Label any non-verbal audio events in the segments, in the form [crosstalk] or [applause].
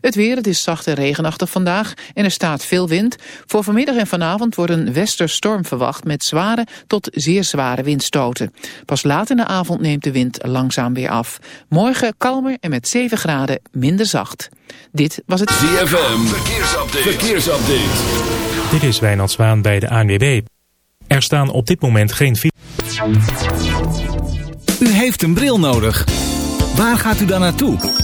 Het weer, het is zacht en regenachtig vandaag en er staat veel wind. Voor vanmiddag en vanavond wordt een westerstorm verwacht met zware tot zeer zware windstoten. Pas laat in de avond neemt de wind langzaam weer af. Morgen kalmer en met 7 graden minder zacht. Dit was het ZFM, verkeersupdate. verkeersupdate. Dit is Wijnand Zwaan bij de ANWB. Er staan op dit moment geen... U heeft een bril nodig. Waar gaat u dan naartoe?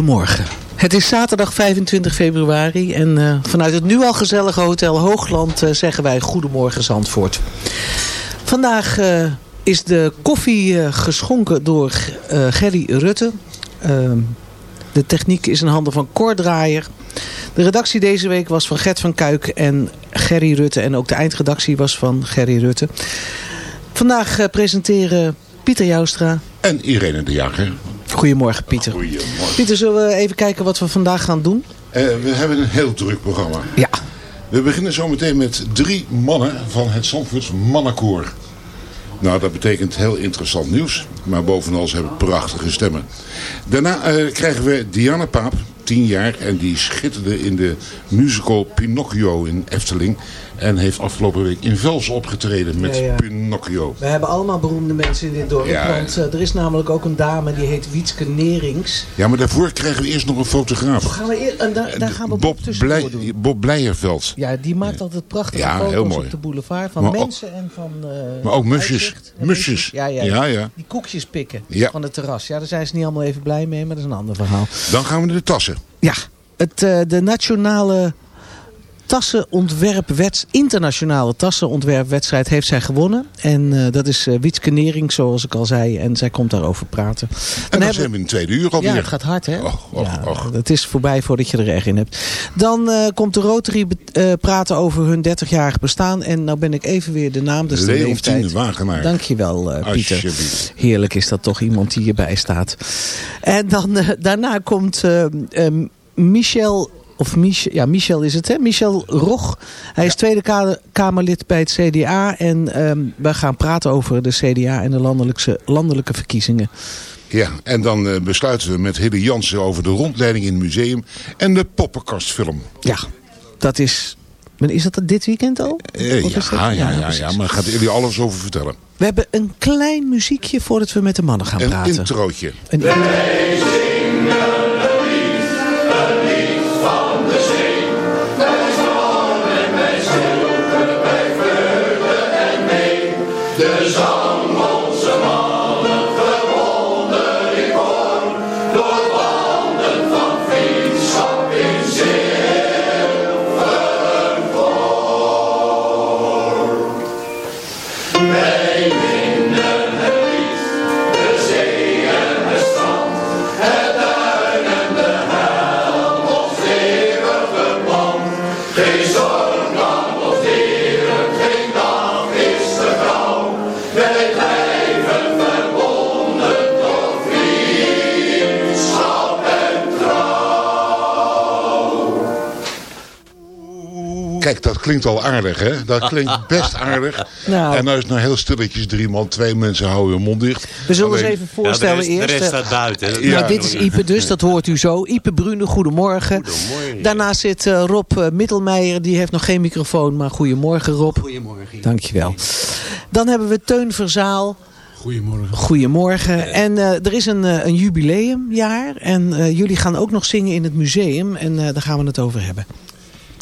Goedemorgen. Het is zaterdag 25 februari en eh, vanuit het nu al gezellige Hotel Hoogland eh, zeggen wij Goedemorgen Zandvoort. Vandaag eh, is de koffie geschonken door eh, Gerry Rutte. Ehm, de techniek is in handen van Cor Draaier. De redactie deze week was van Gert van Kuik en Gerry Rutte. En ook de eindredactie was van Gerry Rutte. Vandaag presenteren Pieter Joustra. En Irene de Jager. Goedemorgen Pieter. Goedemorgen. Pieter, zullen we even kijken wat we vandaag gaan doen? Eh, we hebben een heel druk programma. Ja. We beginnen zometeen met drie mannen van het Zandvoorts Mannenkoor. Nou, dat betekent heel interessant nieuws. Maar bovenal, ze hebben prachtige stemmen. Daarna eh, krijgen we Diana Paap, 10 jaar. En die schitterde in de musical Pinocchio in Efteling. En heeft afgelopen week in Vels opgetreden met Ja, ja. Pinocchio. We hebben allemaal beroemde mensen in dit dorp. Ja. Want eh, er is namelijk ook een dame die heet Wietske Nerings. Ja, maar daarvoor krijgen we eerst nog een fotograaf. Gaan we eer, en daar, daar gaan we Bob, Blij, doen. Bob Blijerveld. Ja, die maakt altijd prachtige foto's op de boulevard. Van Maar ook- mensen en van eh, Maar ook musjes. Musjes. Ja, ja, Ja, ja. Die koekjes pikken van het terras. Ja, daar zijn ze niet allemaal even blij mee, maar dat is een ander verhaal. Dan gaan we naar de tassen. Ja, het, eh, de nationale tassenontwerpwet, internationale tassenontwerpwedstrijd heeft zij gewonnen. En eh, dat is eh Wietske Nering, zoals ik al zei. En zij komt daarover praten. En Dan dan zijn we in het tweede uur alweer. Ja, het gaat hard hè. Och, och, ja, och. Het is voorbij voordat je er echt in hebt. Dan eh, komt de Rotary praten over hun 30-jarig bestaan. En nou ben ik even weer de naam, dus de Leontine leeftijd. Wagenaar. Dankjewel Pieter. Heerlijk is dat toch iemand die hierbij staat. En dan daarna komt Michel... Of Michel, ja, Michel is het, hè? Michel Rog. Hij is Tweede Ka- Kamerlid bij het CDA. En ehm, we gaan praten over de CDA en de landelijke, landelijke verkiezingen. Ja, en dan eh, besluiten we met Hille Jansen over de rondleiding in het museum en de poppenkastfilm. Ja, dat is... maar Is dat dit weekend al? Is ja, dat- ja, ja, precies. ja, maar gaat jullie alles over vertellen. We hebben een klein muziekje voordat we met de mannen gaan Een praten. introotje. Een Kijk, dat klinkt al aardig, hè? Dat klinkt [laughs] best aardig. Nou. En nou is het nou heel stilletjes drie man, twee mensen houden hun mond dicht. We zullen eens even voorstellen Ja, de rest, eerst. de rest eh, staat buiten. Ja. nou, dit is Ipe dus, dat hoort u zo. Ipe Brune, goedemorgen. Goedemorgen. Daarnaast zit eh, Rob eh, Middelmeijer, die heeft nog geen microfoon, maar goedemorgen Rob. Goedemorgen. Dankjewel. Dan hebben we Teun Verzaal. Goedemorgen. Goedemorgen. En eh, er is een, eh, een jubileumjaar en eh, jullie gaan ook nog zingen in het museum en eh, daar gaan we het over hebben.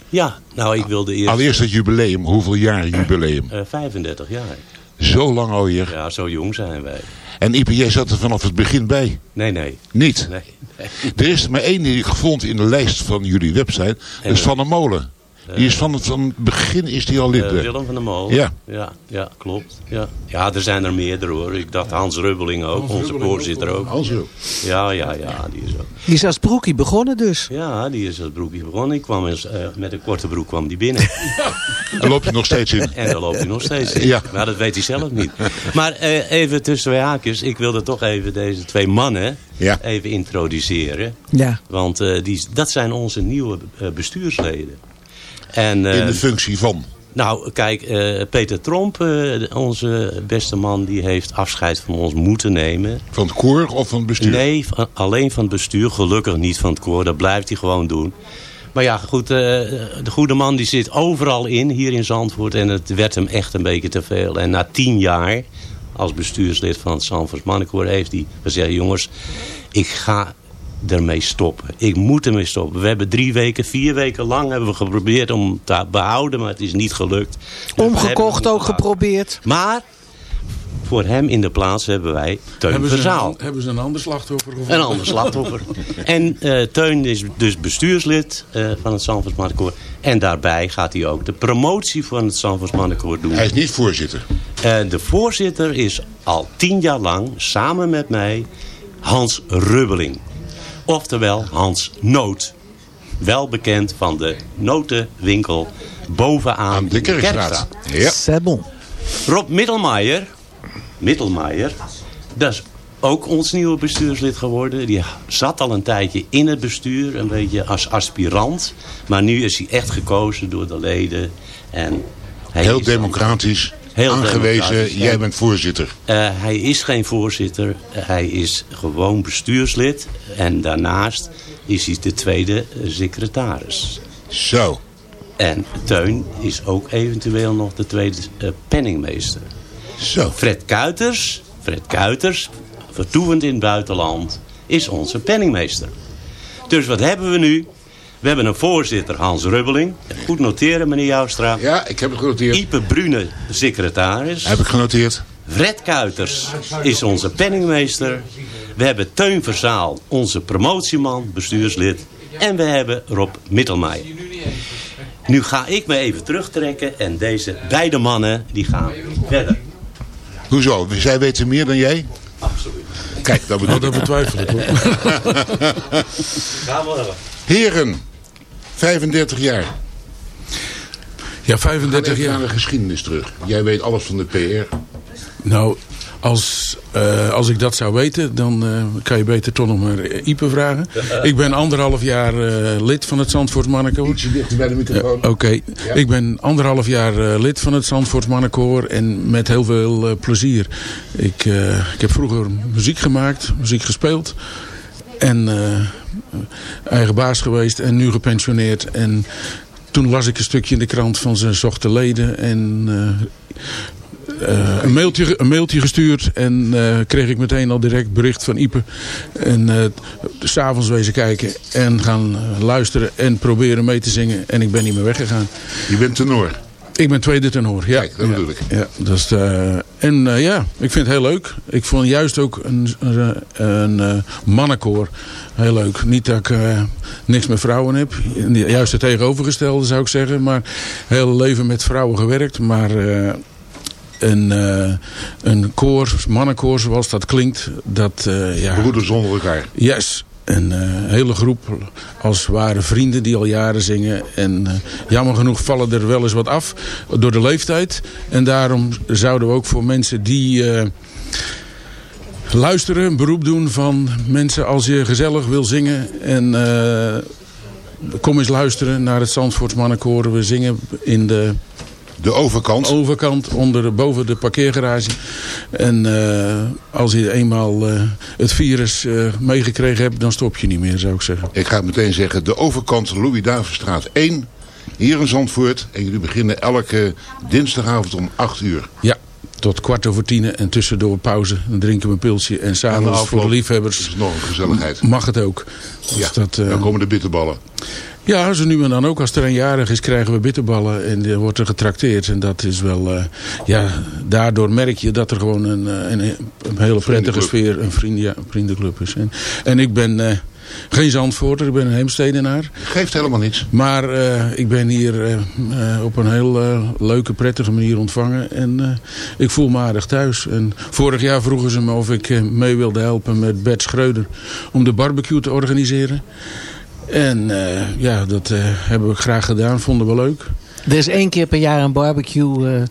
Ja, nou ik wilde eerst... Allereerst het jubileum. Hoeveel jaar jubileum? eh, 35 jaar. Zo lang alweer. Ja, zo jong zijn wij. En Ipe, jij zat er vanaf het begin bij. Nee, nee. Niet? nee, nee. Er is er maar één die ik gevonden in de lijst van jullie website. Dat is Van der Molen. Die is van het, van het begin is die al lid. Eh? Willem van der Molen. Ja. ja. Ja, klopt. Ja. ja, er zijn er meerdere hoor. Ik dacht Hans Rubbeling ook, onze voorzitter ook. Al zo. Ja, ja, ja, die is ook. Die is als broekie begonnen dus. Ja, die is als broekje begonnen. Ik kwam eens, eh, met een korte broek kwam die binnen. [laughs] Daar loopt je nog steeds in. En daar loopt hij nog steeds in. Ja. Maar dat weet hij zelf niet. Maar eh, even tussen twee haakjes. Ik wilde toch even deze twee mannen Ja. even introduceren. Ja. Want eh, die, dat zijn onze nieuwe eh, bestuursleden. En, In de functie van. nou, kijk, eh, Peter Tromp, eh, onze beste man, die heeft afscheid van ons moeten nemen. Van het koor of van het bestuur? Nee, van- alleen van het bestuur. Gelukkig niet van het koor. Dat blijft hij gewoon doen. Maar ja, goed, eh, de goede man die zit overal in, hier in Zandvoort. En het werd hem echt een beetje te veel. En na tien jaar, als bestuurslid van het Zandvoorts Mannenkoor, heeft hij gezegd... jongens, ik ga ermee stoppen. Ik moet ermee stoppen. We hebben drie weken, vier weken lang hebben we geprobeerd om te behouden, maar het is niet gelukt. Omgekocht ook geprobeerd. Maar voor hem in de plaats hebben wij Teun Hebben ze, Verzaal. een, hebben ze een ander slachtoffer gevonden? Een ander slachtoffer. [laughs] en eh, Teun is dus bestuurslid eh, van het Mannenkoor. En daarbij gaat hij ook de promotie van het Mannenkoor doen. Hij is niet voorzitter. Eh, de voorzitter is al tien jaar lang samen met mij Hans Rubbeling. Oftewel Hans Noot. Wel bekend van de notenwinkel bovenaan de Kerkstraat. Ja. Bon. Rob Middelmaier, Middelmaier, dat is ook ons nieuwe bestuurslid geworden. Die zat al een tijdje in het bestuur, een beetje als aspirant. Maar nu is hij echt gekozen door de leden. En hij Heel is dan- democratisch. Heel aangewezen. Jij bent voorzitter. Eh, hij is geen voorzitter, hij is gewoon bestuurslid. En daarnaast is hij de tweede secretaris. Zo. En Teun is ook eventueel nog de tweede eh, penningmeester. Zo. Fred Kuiters, Fred Kuiters, vertoevend in het buitenland, is onze penningmeester. Dus wat hebben we nu? We hebben een voorzitter, Hans Rubbeling. Goed noteren, meneer Joustra. Ja, ik heb het genoteerd. Ipe Brune, secretaris. Heb ik genoteerd. Fred Kuiters is onze penningmeester. We hebben Teun Verzaal, onze promotieman, bestuurslid. En we hebben Rob Mittelmeijer. Nu ga ik me even terugtrekken en deze beide mannen die gaan verder. Hoezo? Zij weten meer dan jij? Absoluut. Kijk, dat bedoel [laughs] dat ik. betwijfel ik hoor. Gaan [laughs] we. Heren, 35 jaar. Ja, We gaan 35 even naar jaar. de geschiedenis terug. Jij weet alles van de PR. Nou, als, eh, als ik dat zou weten, dan eh, kan je beter toch nog maar Ipe vragen. Ik ben anderhalf jaar eh, lid van het Zandvoort Mannenkoor. Ietsje dichter bij de microfoon. Oké, ik ben anderhalf jaar eh, lid van het Zandvoort Mannenkoor en met heel veel eh, plezier. Ik, eh, ik heb vroeger muziek gemaakt, muziek gespeeld en eh, eigen baas geweest en nu gepensioneerd. En toen las ik een stukje in de krant van ze zochten leden en... eh, eh, een, mailtje, een mailtje gestuurd en eh, kreeg ik meteen al direct bericht van Ipe. En s s'avonds wezen kijken en gaan luisteren en proberen mee te zingen. En ik ben niet meer weggegaan. Je bent tenor. Ik ben tweede tenor, ja. Kijk, dat ja. bedoel ik. Ja, dat is de, en eh, ja, ik vind het heel leuk. Ik vond juist ook een, een, een eh, mannenkoor heel leuk. Niet dat ik niks met vrouwen heb. Juist het tegenovergestelde zou ik zeggen. Maar heel leven met vrouwen gewerkt. Maar een, een koor, mannenkoor zoals dat klinkt. Dat, eh, ja, Broeders onder elkaar. Yes. Een eh, hele groep als ware vrienden die al jaren zingen. En eh, jammer genoeg vallen er wel eens wat af door de leeftijd. En daarom zouden we ook voor mensen die eh, luisteren, een beroep doen van mensen als je gezellig wil zingen. En kom eens luisteren naar het Zandvoorts Mannenkoor. We zingen in de De overkant. overkant, onder, boven de parkeergarage. En eh, als je eenmaal eh, het virus eh, meegekregen hebt, dan stop je niet meer, zou ik zeggen. Ik ga meteen zeggen. De overkant Louis Davidstraat 1. Hier in Zandvoort. En jullie beginnen elke dinsdagavond om 8 uur. Ja, tot kwart over tien en tussendoor pauze. Dan drinken we een pilsje. En s'avonds voor de is liefhebbers het nog een gezelligheid. mag het ook. Dus Ja, dat, eh, dan komen de bitterballen. Ja, zo nu en dan ook. Als er een jarig is, krijgen we bitterballen en er wordt er getrakteerd. En dat is wel, eh, ja, daardoor merk je dat er gewoon een, eh, een, een hele prettige sfeer, een, vriend, ja, een vriendenclub is. En, en ik ben eh, geen Zandvoorter, ik ben een Heemstedenaar. Geeft helemaal niets. Maar ik ben hier op een heel leuke, prettige manier ontvangen. En ik voel me aardig thuis. En vorig jaar vroegen ze me of ik mee wilde helpen met Bert Schreuder om de barbecue te organiseren. En eh, ja, dat eh, hebben we graag gedaan. Vonden we leuk. Er is één keer per jaar een barbecue eh,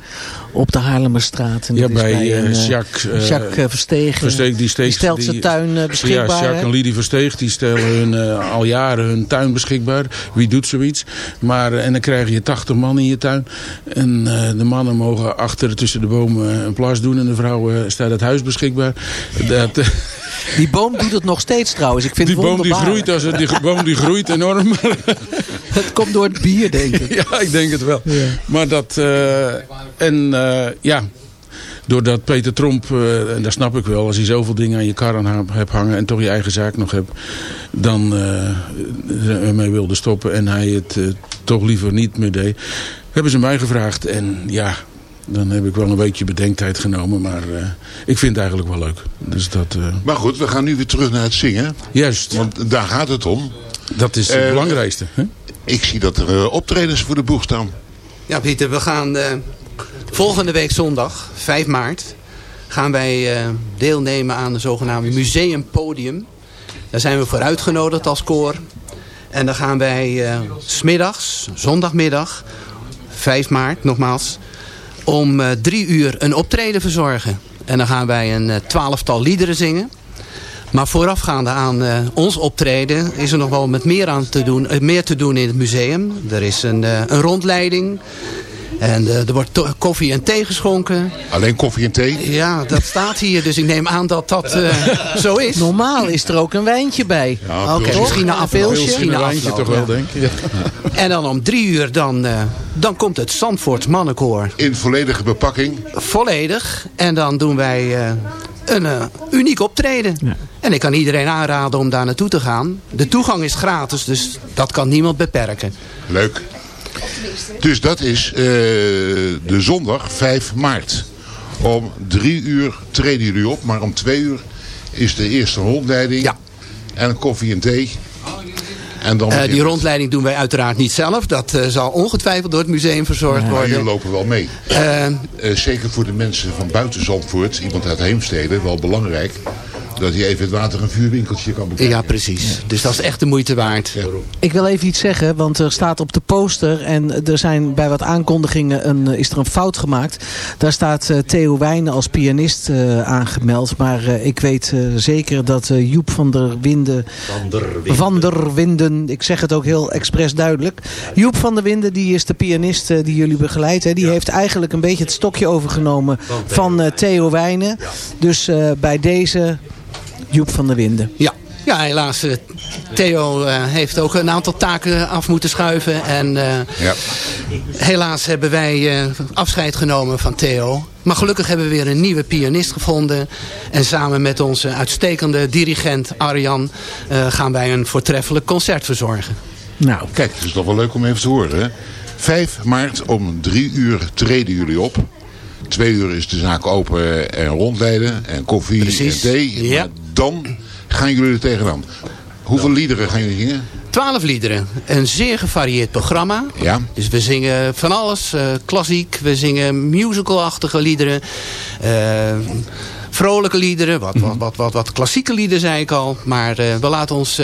op de Haarlemmerstraat. En Ja, dat is bij, bij een, Jacques, Jacques Verstegen. Versteeg, die, steekt, Die stelt zijn tuin beschikbaar. Ja, Jacques hè? en Lidie Versteeg, die stellen hun, al jaren hun tuin beschikbaar. Wie doet zoiets? Maar, en dan krijg je 80 man in je tuin. En de mannen mogen achter tussen de bomen een plas doen. En de vrouwen staat het huis beschikbaar. Dat, [laughs] Die boom doet het nog steeds trouwens. Ik vind die het boom die groeit, als het, die boom die groeit enorm. [laughs] Het komt door het bier, denk ik. ja, ik denk het wel. Maar dat... eh, en eh, ja... Doordat Peter Tromp, eh, en dat snap ik wel, als hij zoveel dingen aan je kar aan hebt hangen en toch je eigen zaak nog hebt, dan ermee wilde stoppen en hij het toch liever niet meer deed, hebben ze mij gevraagd. En ja, Dan heb ik wel een weekje bedenktijd genomen. Maar eh, ik vind het eigenlijk wel leuk. Dus dat, eh, Maar goed, we gaan nu weer terug naar het zingen. Juist. Want daar gaat het om. Dat is het Eh, belangrijkste. Hè? Ik zie dat er optredens voor de boeg staan. Ja, Pieter, we gaan eh, volgende week zondag, 5 maart, gaan wij eh, deelnemen aan de zogenaamde Museumpodium. Daar zijn we voor uitgenodigd als koor. En dan gaan wij eh, s smiddags, zondagmiddag, 5 maart nogmaals, om eh, drie uur een optreden verzorgen. En dan gaan wij een eh, twaalftal liederen zingen. Maar voorafgaande aan eh, ons optreden is er nog wel met meer, aan te doen, meer te doen in het museum. Er is een, een rondleiding. En eh, er wordt koffie en thee geschonken. Alleen koffie en thee? Ja, dat staat hier. Dus ik neem aan dat dat eh, [laughs] zo is. Normaal is er ook een wijntje bij. Oké, misschien een afloop. pilsje. Misschien een wijntje toch wel, ja. denk [laughs] ik. En dan om drie uur dan, eh, dan komt het Zandvoort Mannenkoor. In volledige bepakking. Volledig. En dan doen wij eh, een eh, uniek optreden. En ik kan iedereen aanraden om daar naartoe te gaan. De toegang is gratis, dus dat kan niemand beperken. Leuk. Dus dat is eh, de zondag 5 maart. Om drie uur treden jullie op, maar om twee uur is de eerste rondleiding. Ja. En een koffie en thee. En dan Eh, die rondleiding doen wij uiteraard niet zelf. Dat eh, zal ongetwijfeld door het museum verzorgd Maar worden. jullie lopen wel mee. Zeker voor de mensen van buiten Zandvoort, iemand uit Heemstede, wel belangrijk. Dat hij even het water- en vuurwinkeltje kan bekijken. ja, precies. Dus dat is echt de moeite waard. Ik wil even iets zeggen, want er staat op de poster en er zijn bij wat aankondigingen een, is er een fout gemaakt. Daar staat eh, Theo Wijnen als pianist eh, aangemeld, maar eh, ik weet eh, zeker dat eh, Joep van der Winden, van der Winden, ik zeg het ook heel expres duidelijk. Joep van der Winden, die is de pianist eh, die jullie begeleidt. Hè. Die heeft eigenlijk een beetje het stokje overgenomen van eh, Theo Wijnen. Dus eh, bij deze Joep van der Winden. Ja. Ja, helaas. eh, Theo eh, heeft ook een aantal taken af moeten schuiven. En eh, Ja. helaas hebben wij eh, afscheid genomen van Theo. Maar gelukkig hebben we weer een nieuwe pianist gevonden. En samen met onze uitstekende dirigent Arjan eh, gaan wij een voortreffelijk concert verzorgen. Nou, Kijk, het is toch wel leuk om even te horen. Hè? 5 maart om 3 uur treden jullie op. Twee uur is de zaak open en rondleiden. En koffie Precies, en thee. ja. Dan gaan jullie er tegenaan. Hoeveel liederen gaan jullie zingen? Twaalf liederen. Een zeer gevarieerd programma. Ja. Dus we zingen van alles. eh, klassiek. We zingen musicalachtige liederen. eh, vrolijke liederen. Wat, wat, wat, wat, wat klassieke liederen zei ik al. Maar eh, we laten ons...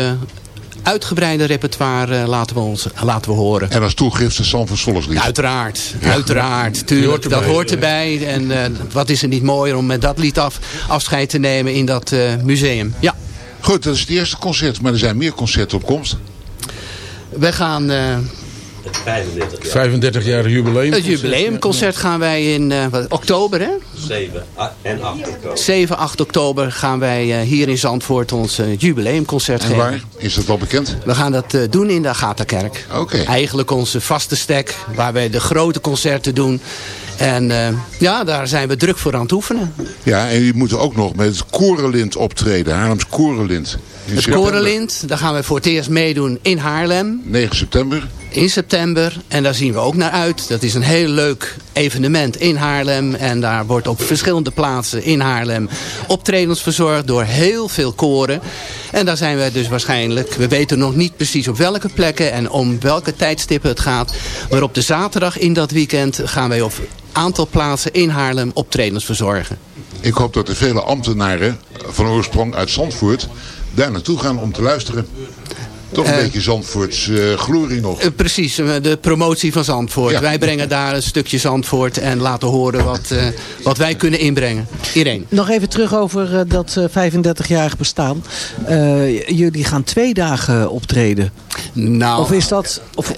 uitgebreide repertoire eh, laten, we ons, laten we horen. En als toegift Sanford Volkslied. Uiteraard, uiteraard, tuurlijk. dat hoort erbij. En eh, wat is er niet mooier om met dat lied af, afscheid te nemen in dat eh, museum. Ja, Goed, dat is het eerste concert. Maar er zijn meer concerten op komst. we gaan... eh, 35 jaar. 35 jaar jubileum. het jubileumconcert gaan wij in eh, wat, oktober, hè? 7 en 8 oktober. 7, 8 oktober gaan wij eh, hier in Zandvoort ons eh, jubileumconcert En geven. waar? Is dat al bekend? We gaan dat eh, doen in de Agatha-kerk. Oké. Eigenlijk onze vaste stek, waar wij de grote concerten doen. En eh, ja, daar zijn we druk voor aan het oefenen. Ja, en jullie moeten ook nog met het Korenlint optreden. Haarlems Korenlint. In Het september. Korenlint, daar gaan we voor het eerst meedoen in Haarlem. 9 september. In september. En daar zien we ook naar uit. Dat is een heel leuk evenement in Haarlem. En daar wordt op verschillende plaatsen in Haarlem optredens verzorgd door heel veel koren. En daar zijn we dus waarschijnlijk, we weten nog niet precies op welke plekken en om welke tijdstippen het gaat. Maar op de zaterdag in dat weekend gaan wij op aantal plaatsen in Haarlem optredens verzorgen. Ik hoop dat er vele ambtenaren van oorsprong uit Zandvoort daar naartoe gaan om te luisteren. Toch een Eh, beetje Zandvoorts eh, glorie nog. Eh, precies, de promotie van Zandvoort. Ja. Wij brengen daar een stukje Zandvoort en laten horen wat, eh, wat wij kunnen inbrengen. Irene. Nog even terug over dat eh, 35-jarig bestaan. Eh, jullie gaan twee dagen optreden. Nou, Of is dat... Of,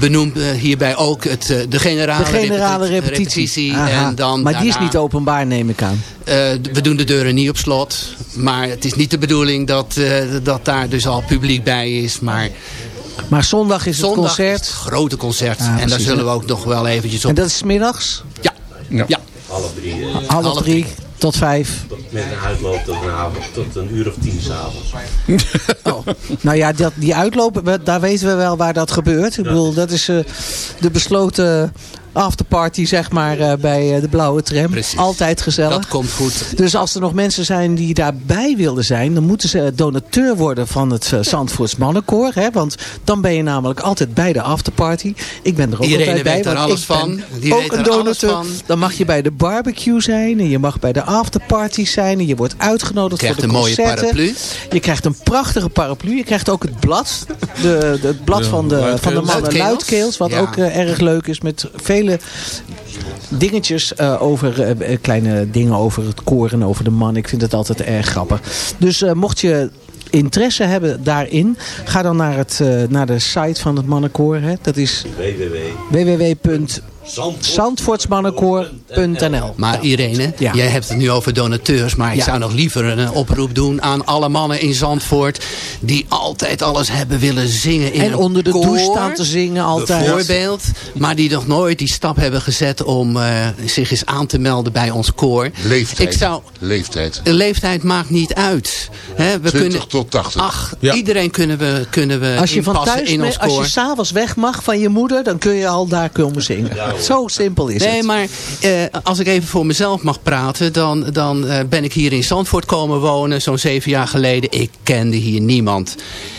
benoem eh, hierbij ook het, eh, de generale, de generale repeti- repetitie. En dan maar die is niet openbaar, neem ik aan. eh, we doen de deuren niet op slot. Maar het is niet de bedoeling dat, eh, dat daar dus al publiek bij is. Maar Maar zondag is het zondag concert. is het grote concert. Ah, en daar zullen we ook nog wel eventjes op... En dat is middags? Ja, Ja. ja. Half drie. eh, Half drie tot vijf. Met een uitloop tot een, avond, tot een uur of tien s'avonds. [laughs] Oh. Nou ja, dat, die uitlopen, we- daar weten we wel waar dat gebeurt. Ik bedoel, dat is eh, de besloten afterparty zeg maar eh, bij eh, de Blauwe Tram. Altijd gezellig. Dat komt goed. Dus als er nog mensen zijn die daarbij willen zijn... dan moeten ze donateur worden van het uh, Zandvoorts Mannenkoor. Hè? Want dan ben je namelijk altijd bij de afterparty. Ik ben er ook Iedereen altijd bij. weet er alles van. Die ook weet een er alles donateur. van. Dan mag je bij de barbecue zijn. En je mag bij de afterparty zijn. En je wordt uitgenodigd Krijgt voor de een mooie concerten. paraplu. Je krijgt een prachtige paraplu. Je krijgt ook het blad. De, de- het blad van, de, van de mannen Luidkeels. Wat Ja. ook eh, erg leuk is. Met vele dingetjes eh, over eh, eh, kleine dingen over het koor en over de man. Ik vind het altijd erg grappig. Dus mocht je interesse hebben daarin, ga dan naar, het, naar de site van het mannenkoor. Hè. Dat is www.zandvoortsmannenkoor.nl Maar Irene, Ja. jij hebt het nu over donateurs. Maar ik Ja. zou nog liever een oproep doen aan alle mannen in Zandvoort. Die altijd alles hebben willen zingen in En een onder de koor, douche staan te zingen altijd. Bijvoorbeeld. Maar die nog nooit die stap hebben gezet om eh, zich eens aan te melden bij ons koor. Leeftijd. Ik zou, Leeftijd. de leeftijd maakt niet uit. Hè, we 20 kunnen, tot 80. ach, Ja. iedereen kunnen we, kunnen we Als je van thuis, in ons als je s'avonds weg mag van je moeder, dan kun je al daar komen zingen. Zo simpel is Nee, het. maar eh, als ik even voor mezelf mag praten... dan, dan eh, ben ik hier in Zandvoort komen wonen, zo'n zeven jaar geleden. Ik kende hier niemand.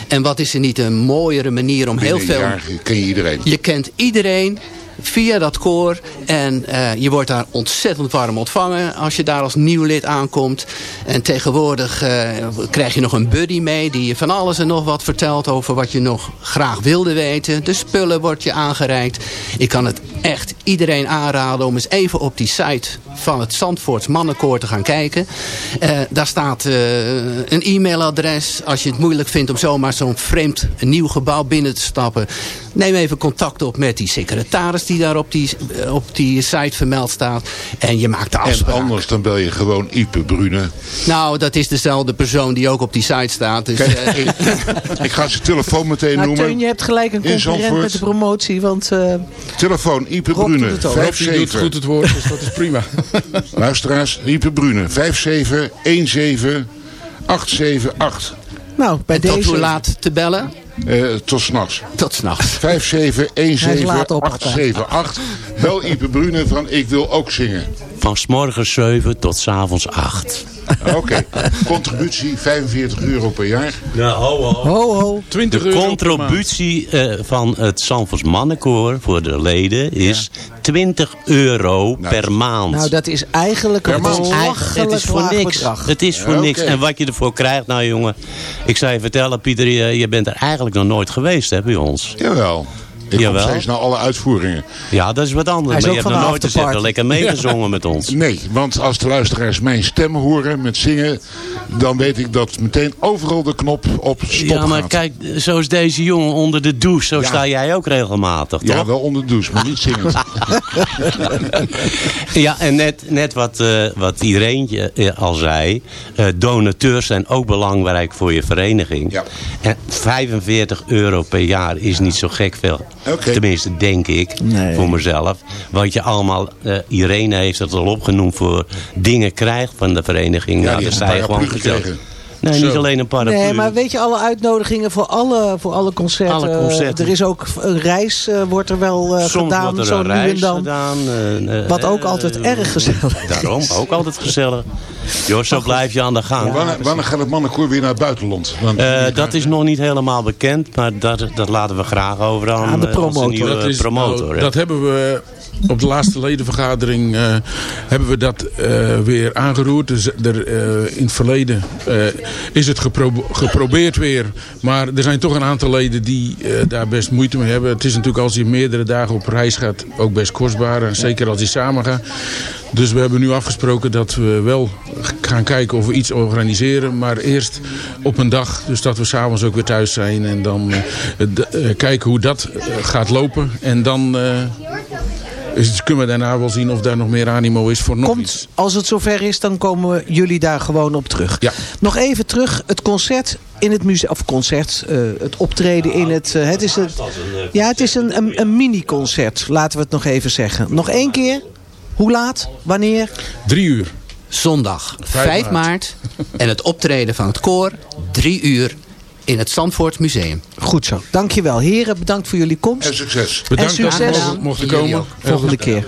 En wat is er niet een mooiere manier om heel Binnen veel... jaar ken je iedereen. Je kent iedereen via dat koor. En eh, je wordt daar ontzettend warm ontvangen als je daar als nieuw lid aankomt. En tegenwoordig eh, krijg je nog een buddy mee die je van alles en nog wat vertelt over wat je nog graag wilde weten. De spullen wordt je aangereikt. Ik kan het echt iedereen aanraden om eens even op die site van het Zandvoorts Mannenkoor te gaan kijken. Eh, daar staat een e-mailadres. Als je het moeilijk vindt om zomaar zo'n vreemd nieuw gebouw binnen te stappen. Neem even contact op met die secretaris die daar op die, eh, op die site vermeld staat. En je maakt de En afspraak. anders dan bel je gewoon Ipe Brune. Nou, dat is dezelfde persoon die ook op die site staat. Dus, Kijk, eh, ik, ik ga zijn telefoon meteen Nou, noemen. Teun, je hebt gelijk een concurrent met de promotie. Want eh, Telefoon Ipe Rob Brune. doet het ook. Rob, die doet 57. goed het woord, dus dat is prima. [laughs] Luisteraars, Ipe Brune. 5717 878. nou, bij en tot deze... hoe laat te bellen? Eh, tot s'nachts. Tot s'nachts. 5717 laat op altijd. 878. Bel Ipe Brune van ik wil ook zingen. Van s morgens 7 tot s avonds 8. Oké. Contributie 45 euro per jaar. Nou, ho, ho. Ho, ho. 20 De euro contributie eh, van het Sanfors Mannenkoor voor de leden is 20 euro per maand. Nou, dat is eigenlijk Per een belachelijk het is voor niks. bedrag. Het is voor Ja, niks. En wat je ervoor krijgt, nou jongen. Ik zou je vertellen, Pieter, je, je bent er eigenlijk nog nooit geweest hè, bij ons. Jawel. Ik kom Jawel. steeds naar alle uitvoeringen. Ja, dat is wat Hij anders. is Maar je hebt nog de nooit eens lekker meegezongen met ons. [laughs] Nee, want als de luisteraars mijn stem horen met zingen... dan weet ik dat meteen overal de knop op stop Ja, maar gaat. kijk, zoals deze jongen onder de douche, zo Ja. sta jij ook regelmatig, toch? Ja, wel onder de douche, maar niet zingend. [laughs] [laughs] Ja, en net, net wat, eh, wat Irene eh, al zei. eh, donateurs zijn ook belangrijk voor je vereniging. Ja. En 45 euro per jaar is niet zo gek veel. Tenminste, denk ik. Nee. Voor mezelf. Wat je allemaal... eh, Irene heeft het al opgenoemd voor dingen krijgt van de vereniging. Ja, nou, die gewoon gekregen. Nee, niet alleen een paraplu. Nee, maar weet je, alle uitnodigingen voor alle, voor alle concerten. Alle concerten. Er is ook een reis, eh, wordt er wel eh, Soms gedaan, wordt er zo een reis dan. gedaan. eh, eh, Wat ook eh, altijd erg gezellig is. Daarom, ook altijd gezellig. Joh, zo blijf je aan de gang. wanneer, wanneer gaat het mannenkoor weer naar het buitenland? Want, Eh, dat is nog niet helemaal bekend, maar dat, dat laten we graag over aan, Aan de eh, promotor. nieuwe Dat, is, promotor. nou, hè. dat hebben we op de laatste ledenvergadering eh, hebben we dat eh, weer aangeroerd. Dus er, eh, in het verleden is het gepro- geprobeerd weer. Maar er zijn toch een aantal leden die daar best moeite mee hebben. Het is natuurlijk als je meerdere dagen op reis gaat ook best kostbaar. En zeker als je samen gaat. Dus we hebben nu afgesproken dat we wel gaan kijken of we iets organiseren. Maar eerst op een dag. Dus dat we s'avonds ook weer thuis zijn. En dan kijken hoe dat gaat lopen. En dan eh, is, kunnen we daarna wel zien of daar nog meer animo is voor nog iets. Komt, als het zover is, dan komen we jullie daar gewoon op terug. Ja. Nog even terug, het concert in het museum, of concert, eh, het optreden in het... eh, het is een, ja, het is een, een, een mini-concert, laten we het nog even zeggen. Nog één keer, hoe laat, wanneer? Drie uur. Zondag 5 Vijf maart. En het optreden van het koor 3 uur in het Zandvoort Museum. Goed zo. Dankjewel. Heren, bedankt voor jullie komst. En succes. Bedankt en dat we succes. mochten- mochten komen. Volgende keer.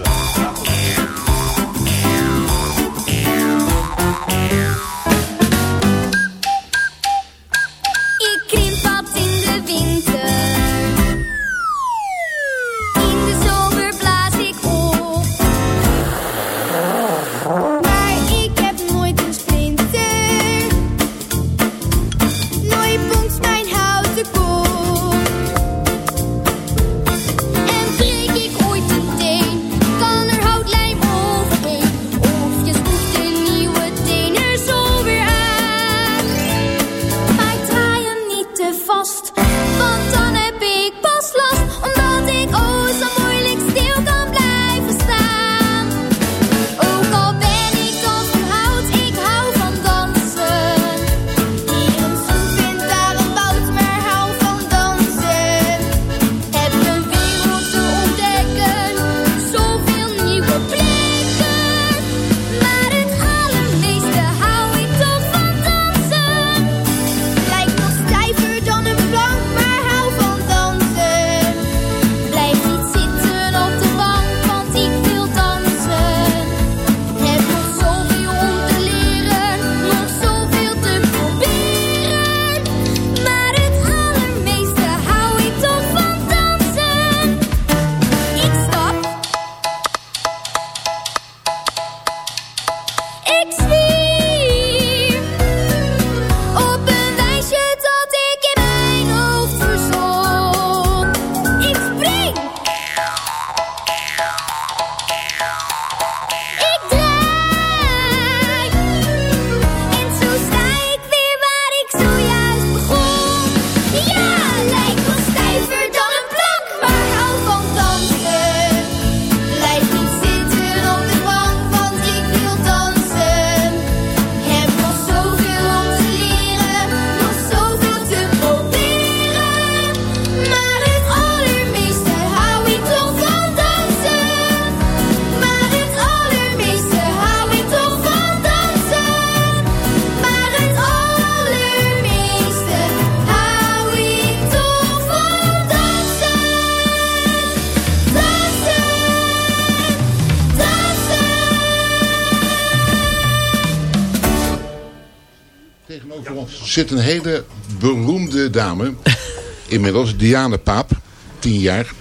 Zit een hele beroemde dame. [laughs] Inmiddels, Diane Paap. Tien jaar.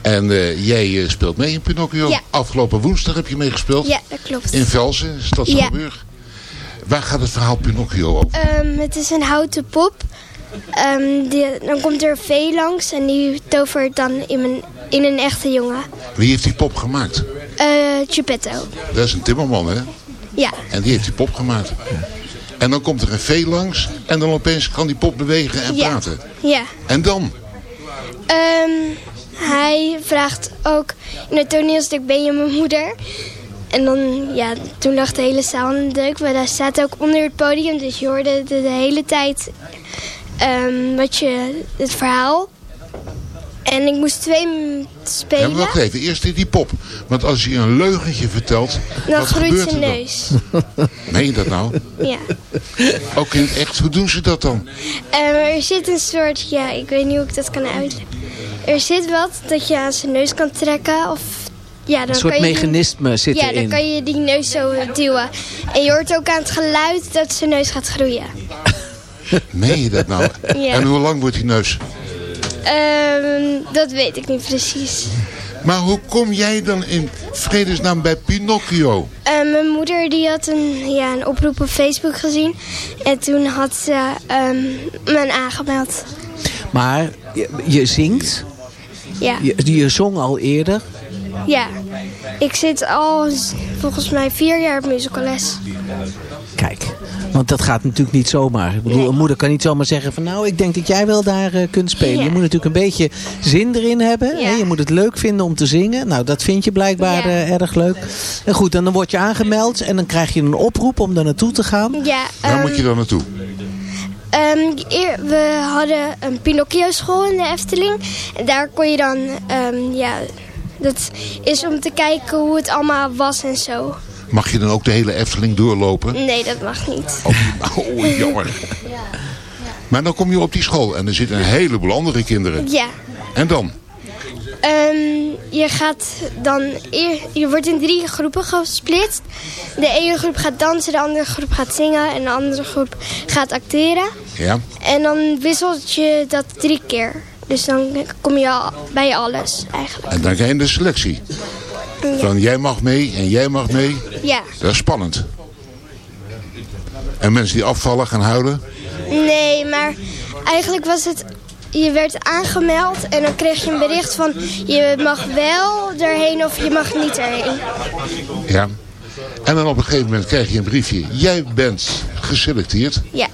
En eh, jij eh, speelt mee in Pinocchio. Ja. Afgelopen woensdag heb je meegespeeld. Ja, dat klopt. In Velsen, stad Ja. Waar gaat het verhaal Pinocchio over? Ehm, het is een houten pop. Ehm, die, dan komt er een vee langs en die tovert dan in een, in een echte jongen. Wie heeft die pop gemaakt? Eh Geppetto. Dat is een timmerman, hè? Ja. En die heeft die pop gemaakt. En dan komt er een vee langs. En dan opeens kan die pop bewegen en Ja. praten. Ja. En dan? Ehm, hij vraagt ook in het toneelstuk ben je mijn moeder? En dan, ja, toen lag de hele zaal in de deuk. Maar daar staat ook onder het podium. Dus je hoorde de, de hele tijd ehm, wat je, het verhaal. En ik moest twee Ja, spelen. maar wacht even. Eerst die pop. Want als je een leugentje vertelt. dan wat groeit gebeurt zijn er dan? neus. [laughs] Meen je dat nou? Ja. Ook in het echt. Hoe doen ze dat dan? Ehm, er zit een soort, ja, ik weet niet hoe ik dat kan uitleggen. Er zit wat dat je aan zijn neus kan trekken. Of, ja, dan Een soort kan je, mechanisme zit Ja, erin. dan kan je die neus zo duwen. En je hoort ook aan het geluid dat zijn neus gaat groeien. [laughs] Meen je dat nou? Ja. En hoe lang wordt die neus? Ehm, dat weet ik niet precies. Maar hoe kom jij dan in vredesnaam bij Pinocchio? Ehm, mijn moeder die had een, ja, een oproep op Facebook gezien. En toen had ze ehm, me aangemeld. Maar je, je zingt. Ja. Je, je zong al eerder. ja. Ik zit al volgens mij vier jaar op musicales. Kijk, want dat gaat natuurlijk niet zomaar. Ik bedoel, Nee. een moeder kan niet zomaar zeggen van... nou, ik denk dat jij wel daar eh, kunt spelen. Ja. Je moet natuurlijk een beetje zin erin hebben. Ja. Hè? Je moet het leuk vinden om te zingen. Nou, dat vind je blijkbaar Ja. eh, erg leuk. En goed, en dan word je aangemeld en dan krijg je een oproep om daar naartoe te gaan. Ja, Waar ehm, moet je dan naartoe? Ehm, eer- we hadden een Pinocchio-school in de Efteling. En daar kon je dan, ehm, ja, dat is om te kijken hoe het allemaal was en zo. Mag je dan ook de hele Efteling doorlopen? Nee, dat mag niet. Oh, oh jammer. [laughs] Maar dan kom je op die school en er zitten een heleboel andere kinderen. Ja. En dan? Ehm, je gaat dan je wordt in drie groepen gesplitst. De ene groep gaat dansen, de andere groep gaat zingen en de andere groep gaat acteren. Ja. En dan wisselt je dat drie keer. Dus dan kom je al bij alles eigenlijk. En dan ga je in de selectie. Van jij mag mee en jij mag mee. Ja. Dat is spannend. En mensen die afvallen gaan huilen. Nee, maar eigenlijk was het... Je werd aangemeld en dan kreeg je een bericht van... je mag wel erheen of je mag niet erheen. Ja. En dan op een gegeven moment krijg je een briefje. Jij bent geselecteerd. Ja.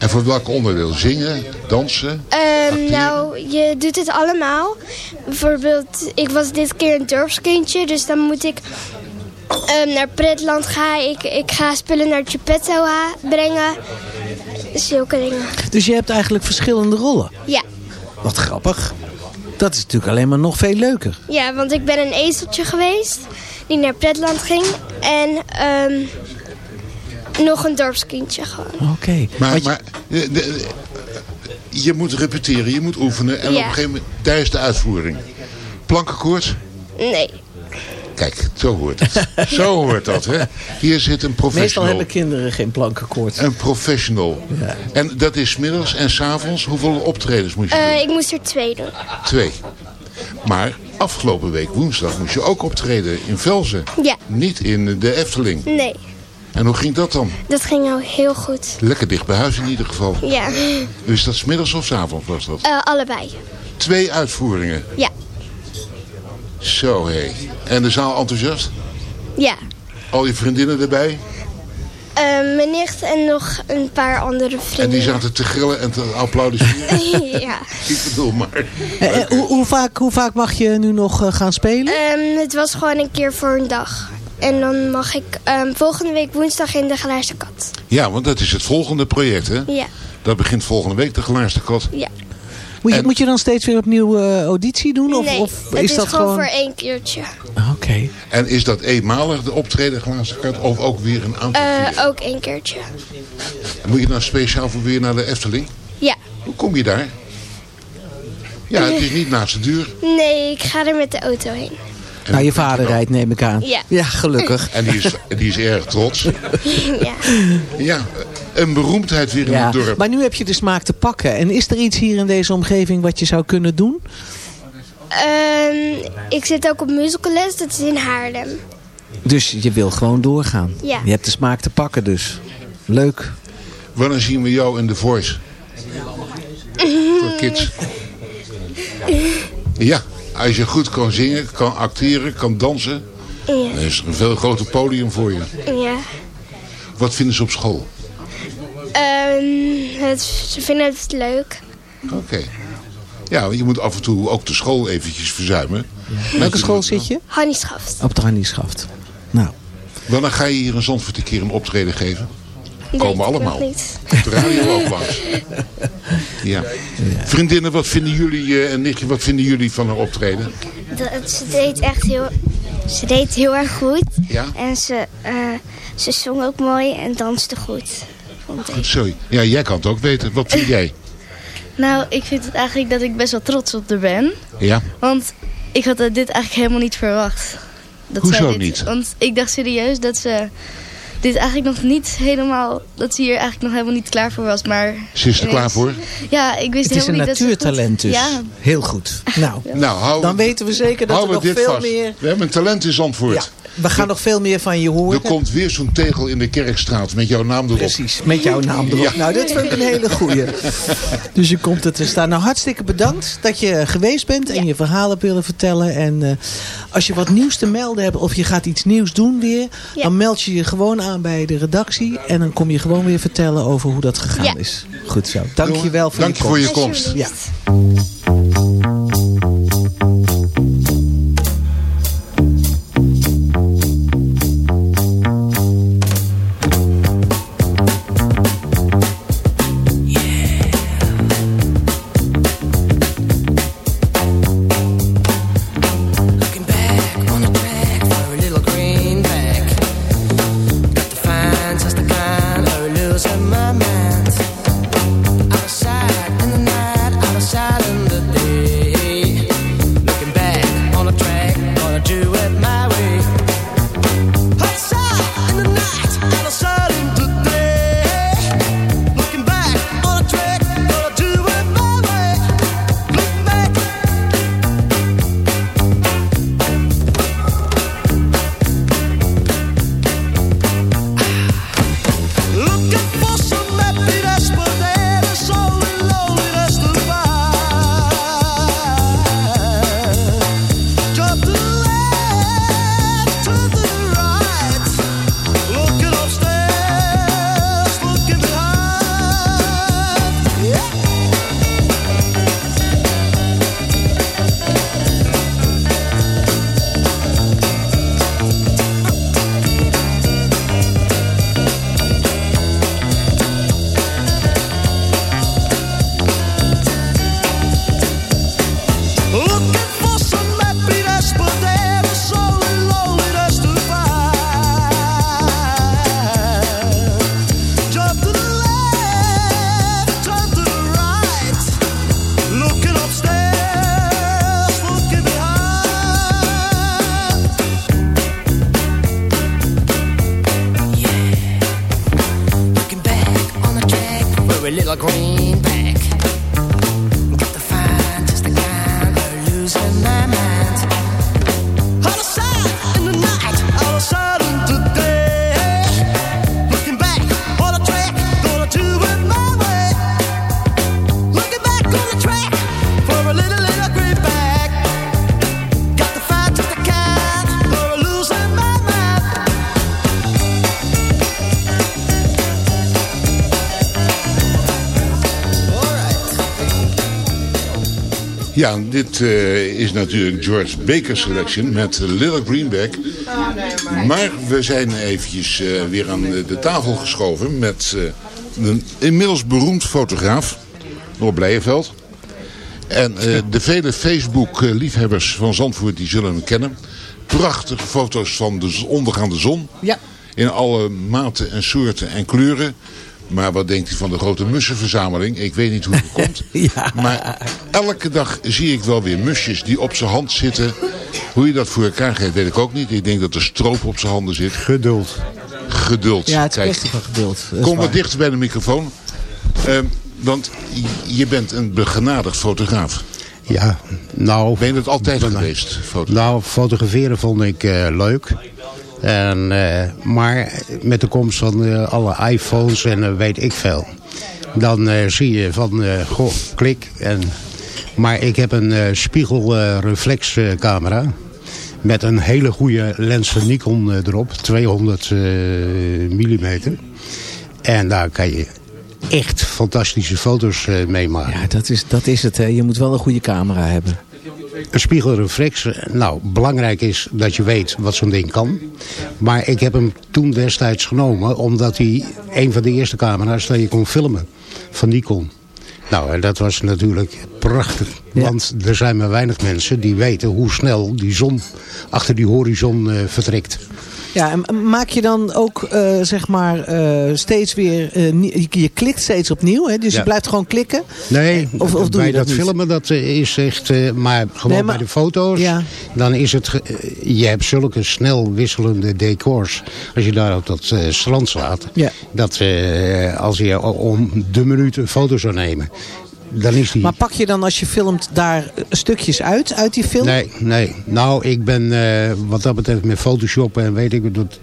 En voor welk onderdeel? Zingen, dansen? Ehm, nou, je doet het allemaal. Bijvoorbeeld, ik was dit keer een dorpskindje, dus dan moet ik ehm, naar pretland gaan. Ik, ik ga spullen naar Geppetto ha- brengen. Zulke dingen. Dus je hebt eigenlijk verschillende rollen. Ja. Wat grappig. Dat is natuurlijk alleen maar nog veel leuker. ja, want ik ben een ezeltje geweest die naar pretland ging. En ehm, nog een dorpskindje gewoon. Oké. Maar, maar de- de- je moet repeteren, je moet oefenen. En Ja. op een gegeven moment, daar is de uitvoering. Plankenkoord? Nee. Kijk, zo hoort het. [laughs] zo hoort dat, hè. Hier zit een Meestal professional. hebben kinderen geen plankenkoord. Een professional. En dat is middags en 's avonds. Hoeveel optredens moet je doen? Eh, ik moest er twee doen. Twee. Maar afgelopen week woensdag moest je ook optreden in Velzen. Ja. Niet in de Efteling. Nee, En hoe ging dat dan? dat ging al heel goed. Lekker dicht bij huis in ieder geval. Ja, Dus dat 's middags of 's avonds was dat? Eh, allebei. Twee uitvoeringen. Ja. Zo hé. En de zaal enthousiast? Ja. Al je vriendinnen erbij? Eh, mijn nicht en nog een paar andere En die vrienden. zaten te gillen en te applaudisseren? [laughs] ja. Ik bedoel maar. Eh, hoe, hoe, vaak, hoe vaak mag je nu nog gaan spelen? Ehm, het was gewoon een keer voor een dag. En dan mag ik ehm, volgende week woensdag in de Glazen Kat. Ja, want dat is het volgende project, hè? Ja. Dat begint volgende week, de Glaarste Kot. Ja. Moet je, en- moet je dan steeds weer opnieuw eh, auditie doen? Of, nee, of het is is, dat gewoon, gewoon... voor één keertje. Oké. En is dat eenmalig de optreden Glaarste Kat of ook weer een aantal Eh, keer? ook één keertje. Moet je dan speciaal voor weer naar de Efteling? Ja. Hoe kom je daar? Ja, het is niet naast de deur. Nee, ik ga er met de auto heen. Nou, je vader rijdt, neem ik aan. Ja. Ja, gelukkig. En die is, die is erg trots. ja. Ja, een beroemdheid weer in Ja, het dorp. maar nu heb je de smaak te pakken. En is er iets hier in deze omgeving wat je zou kunnen doen? Ehm, ik zit ook op musicales, dat is in Haarlem. Dus je wil gewoon doorgaan. Ja. Je hebt de smaak te pakken dus. Leuk. Wanneer zien we jou in The Voice? [laughs] Voor kids. Ja, als je goed kan zingen, kan acteren, kan dansen... Ja. dan is er een veel groter podium voor je. Ja. Wat vinden ze op school? Ehm, het, ze vinden het leuk. Oké. Ja, want je moet af en toe ook de school eventjes verzuimen. Welke school zit je? Hannieschaft. Op de Hannieschaft. Nou, Wanneer ga je hier in Zandvoort een keer een optreden geven? Komen allemaal. nog niet. Op de radio ook langs. [laughs] Ja. Vriendinnen, wat vinden jullie, eh, en nichtje, wat vinden jullie van haar optreden? Dat, ze deed echt heel, ze deed heel erg goed. Ja? En ze, eh, ze zong ook mooi en danste goed. Vond ik. Goed zo. Ja, jij kan het ook weten. Wat vind jij? [laughs] Nou, ik vind het eigenlijk dat ik best wel trots op haar ben. Ja? Want ik had dit eigenlijk helemaal niet verwacht. Dat Hoezo dit, niet? Want ik dacht serieus dat ze dit eigenlijk nog niet helemaal... Dat ze hier eigenlijk nog helemaal niet klaar voor was. Maar Ze is er ineens- klaar voor? Ja, ik wist het is een helemaal niet dat ze goed- natuurtalent dus. Ja, Heel goed. Nou, Nou, hou, dan weten we zeker dat er nog veel vast. meer... We hebben een talent in Zandvoort. We gaan nog veel meer van je horen. Er komt weer zo'n tegel in de Kerkstraat met jouw naam erop. Precies, met jouw naam erop. Ja. Nou, dit vind ik een hele goeie. [laughs] Dus je komt er te staan. Nou, hartstikke bedankt dat je geweest bent en je verhalen hebt willen vertellen. En eh, als je wat nieuws te melden hebt of je gaat iets nieuws doen weer, dan meld je je gewoon aan bij de redactie. En dan kom je gewoon weer vertellen over hoe dat gegaan Ja. is. Goed zo. Dank je wel voor Dank je je voor je komst. komst. Ja. Ja, dit eh, is natuurlijk George Baker's Selection met Little Greenback. Maar we zijn eventjes eh, weer aan de tafel geschoven met eh, een inmiddels beroemd fotograaf, Rob Blijenveld. En de vele Facebook-liefhebbers van Zandvoort die zullen hem kennen. Prachtige foto's van de ondergaande zon. Ja. In alle maten en soorten en kleuren. Maar wat denkt u van de grote mussenverzameling? Ik weet niet hoe het komt. [laughs] Maar elke dag zie ik wel weer musjes die op zijn hand zitten. Hoe je dat voor elkaar geeft, weet ik ook niet. Ik denk dat er stroop op zijn handen zit. Geduld. Geduld. Ja, het is van geduld. Kom wat dichter bij de microfoon. Ehm, want je- je bent een begenadigd fotograaf. Ja, nou... Ben je het altijd geweest? Nou, fotograferen vond ik eh, leuk. En, eh, maar met de komst van eh, alle iPhones en eh, weet ik veel. Dan zie je van, goh, klik. En, maar ik heb een spiegelreflexcamera. met een hele goede lens van Nikon erop. 200 mm. En daar kan je echt fantastische foto's mee maken. Ja, dat is, dat is het. Je moet wel een goede camera hebben. Een spiegelreflex, eh, nou, belangrijk is dat je weet wat zo'n ding kan. Maar ik heb hem toen destijds genomen, omdat hij een van de eerste camera's dat je kon filmen, van Nikon. Nou, en dat was natuurlijk prachtig. Want er zijn maar weinig mensen die weten hoe snel die zon achter die horizon eh, vertrekt. Ja, en maak je dan ook, eh, zeg maar, eh, steeds weer... eh, je, klikt steeds opnieuw, hè? dus Ja. je blijft gewoon klikken? Nee, Of- of doe bij je dat dat, filmen, dat is echt... maar gewoon Nee, maar- bij de foto's, dan is het... je hebt zulke snel wisselende decors. Als je daar op dat strand staat. Ja. Dat als je om de minuut een foto zou nemen... Dan is die... Maar pak je dan als je filmt daar eh, stukjes uit, uit die film? Nee, nee. Nou, ik ben eh, wat dat betreft met Photoshop en weet ik dat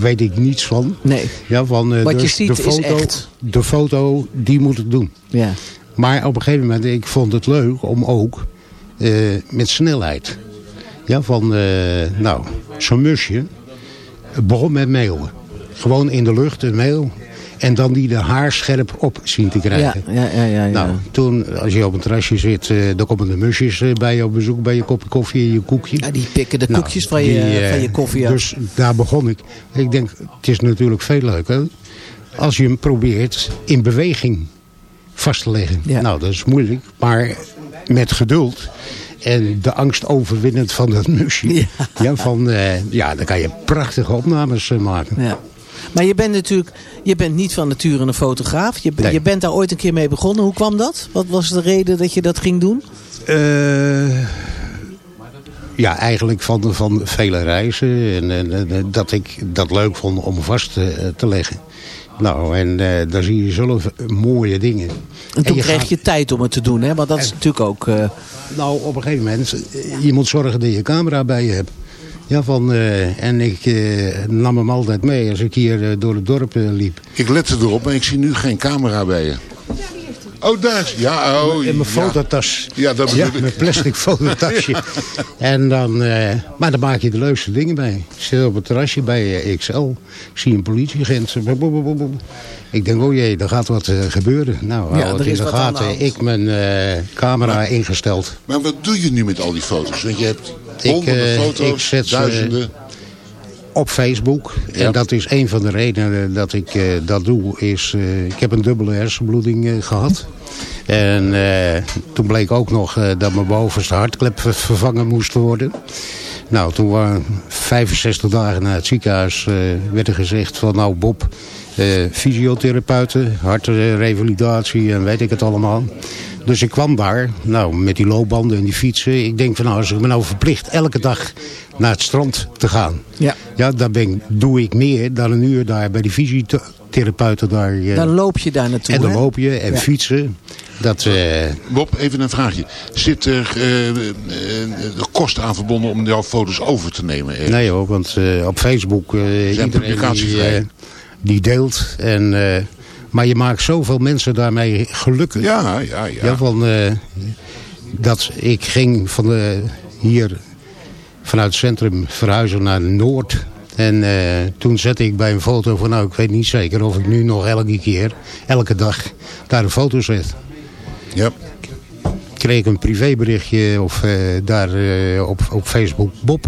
weet ik niets van. Nee. Ja, van, eh, Wat je dus ziet de is foto, echt. De foto, die moet ik doen. Ja. Maar op een gegeven moment, ik vond het leuk om ook met snelheid. Ja, van, nou, zo'n musje begon met meeuwen. Gewoon in de lucht, een meeuw. En dan die er haarscherp op zien te krijgen. Ja, ja, ja, ja. Nou, toen, als je op een terrasje zit, eh, dan komen de musjes eh, bij je op bezoek, bij je kopje koffie en je koekje. Ja, die pikken de Nou, koekjes van, je, die, eh, van je koffie af. Dus daar begon ik. Ik denk, het is natuurlijk veel leuker als je hem probeert in beweging vast te leggen. Nou, dat is moeilijk, maar met geduld en de angst overwinnend van dat musje. Ja. van, ja, dan kan je prachtige opnames maken. Ja. Maar je bent natuurlijk, je bent niet van nature een fotograaf. Je, Nee. je bent daar ooit een keer mee begonnen. Hoe kwam dat? Wat was de reden dat je dat ging doen? Eh, ja, eigenlijk van, van vele reizen. En, en, en dat ik dat leuk vond om vast te, te leggen. Nou, en eh daar zie je zulke mooie dingen. En toen je kreeg gaat- je tijd om het te doen, hè? Want dat is natuurlijk ook... eh, Nou, op een gegeven moment, eh, je moet zorgen dat je camera bij je hebt. Ja, van, eh, en ik eh, nam hem altijd mee als ik hier eh, door het dorp eh, liep. Ik lette erop, maar ik zie nu geen camera bij je. Oh, daar. Ja, oh, In mijn ja. fototas. Ja, dat bedoel Ja, ik. mijn plastic fototasje. [laughs] En dan, eh, maar dan maak je de leukste dingen bij. Ik zit op het terrasje bij XL. Ik zie een politieagent. Ik denk, oh jee, er gaat wat gebeuren. Nou, Ja, er in is de gaten. Ik mijn eh, camera ingesteld. Maar wat doe je nu met al die foto's? Want je hebt honderden eh, foto's, ik zet ze- duizenden. op Facebook. En dat is een van de redenen dat ik eh, dat doe. Is, eh, ik heb een dubbele hersenbloeding eh, gehad. En eh, toen bleek ook nog eh, dat mijn bovenste hartklep ver- vervangen moest worden. Nou, toen waren 65 dagen na het ziekenhuis eh, werd er gezegd van nou Bob, eh, fysiotherapeuten, hartrevalidatie en weet ik het allemaal. Dus ik kwam daar, nou met die loopbanden en die fietsen. Ik denk van nou, als ik me nou verplicht elke dag naar het strand te gaan. Ja. Ja, dan ben, doe ik meer dan een uur daar bij die fysiotherapeuten daar. eh, Dan loop je daar naartoe. en dan hè? loop je en Ja. fietsen. Dat, eh, Bob, even een vraagje. Zit er eh, eh, de kosten aan verbonden om jouw foto's over te nemen? ergens? Nee hoor, want eh, op Facebook eh iedereen die, publicatievrij. eh, die deelt. En, eh, maar je maakt zoveel mensen daarmee gelukkig. Ja, ja, ja. van, eh, dat ik ging van de, hier vanuit het centrum verhuizen naar Noord. En eh, toen zette ik bij een foto van, nou ik weet niet zeker of ik nu nog elke keer, elke dag, daar een foto zet. Ja. Kreeg ik een privéberichtje of eh, daar eh, op, op Facebook. Bob,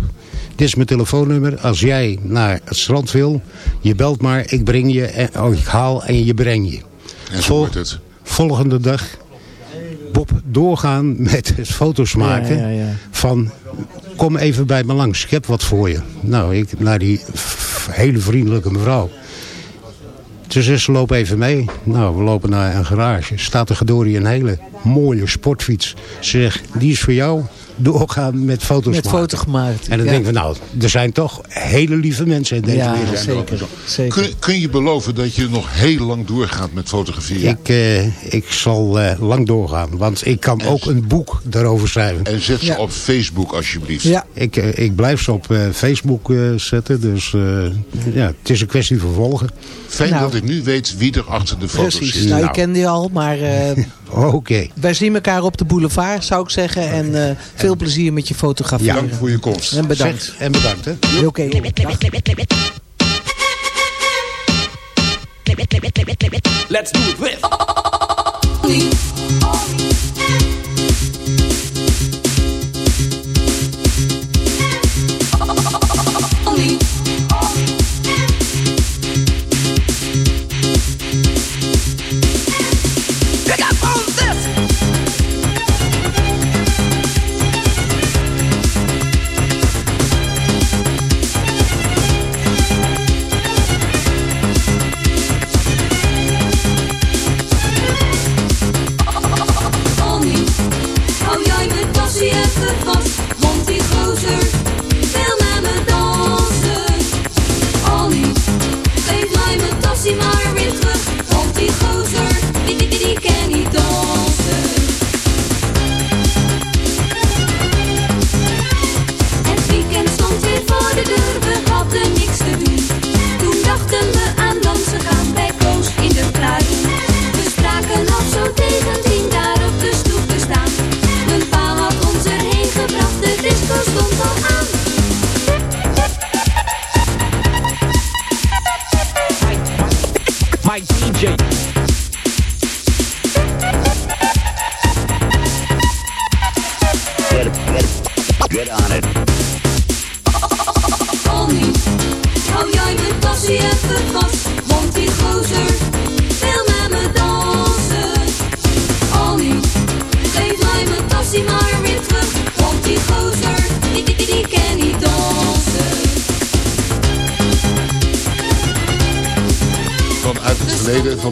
dit is mijn telefoonnummer. Als jij naar het strand wil, je belt maar, ik breng je, en, oh, ik haal en je breng je. En zo wordt het. Volgende dag, Bob, doorgaan met het foto's maken Ja, ja, ja. van kom even bij me langs, ik heb wat voor je. Nou, ik naar die hele vriendelijke mevrouw. Ze zegt, ze lopen even mee. Nou, we lopen naar een garage. Staat er gedorie een hele mooie sportfiets. Ze zegt, die is voor jou. Doorgaan met foto's Met maken. foto gemaakt. En dan Ja. denk ik, van, nou, er zijn toch hele lieve mensen in deze Ja, wereld. zeker. zeker. Kun, kun je beloven dat je nog heel lang doorgaat met fotograferen? Ik, eh, ik zal eh, lang doorgaan, want ik kan ook een boek daarover schrijven. En zet ze Ja. op Facebook alsjeblieft. Ja. Ik, eh, ik blijf ze op eh, Facebook eh, zetten, dus eh, ja, het is een kwestie van volgen. Fijn Nou. dat ik nu weet wie er achter de foto's Precies. zit. Nou, ik kende je al, maar [laughs] eh, Oké. wij zien elkaar op de boulevard, zou ik zeggen. En eh, veel plezier met je fotografie. Dank voor je komst. En bedankt. Zeg, en bedankt hè. Oké. Let's do it with.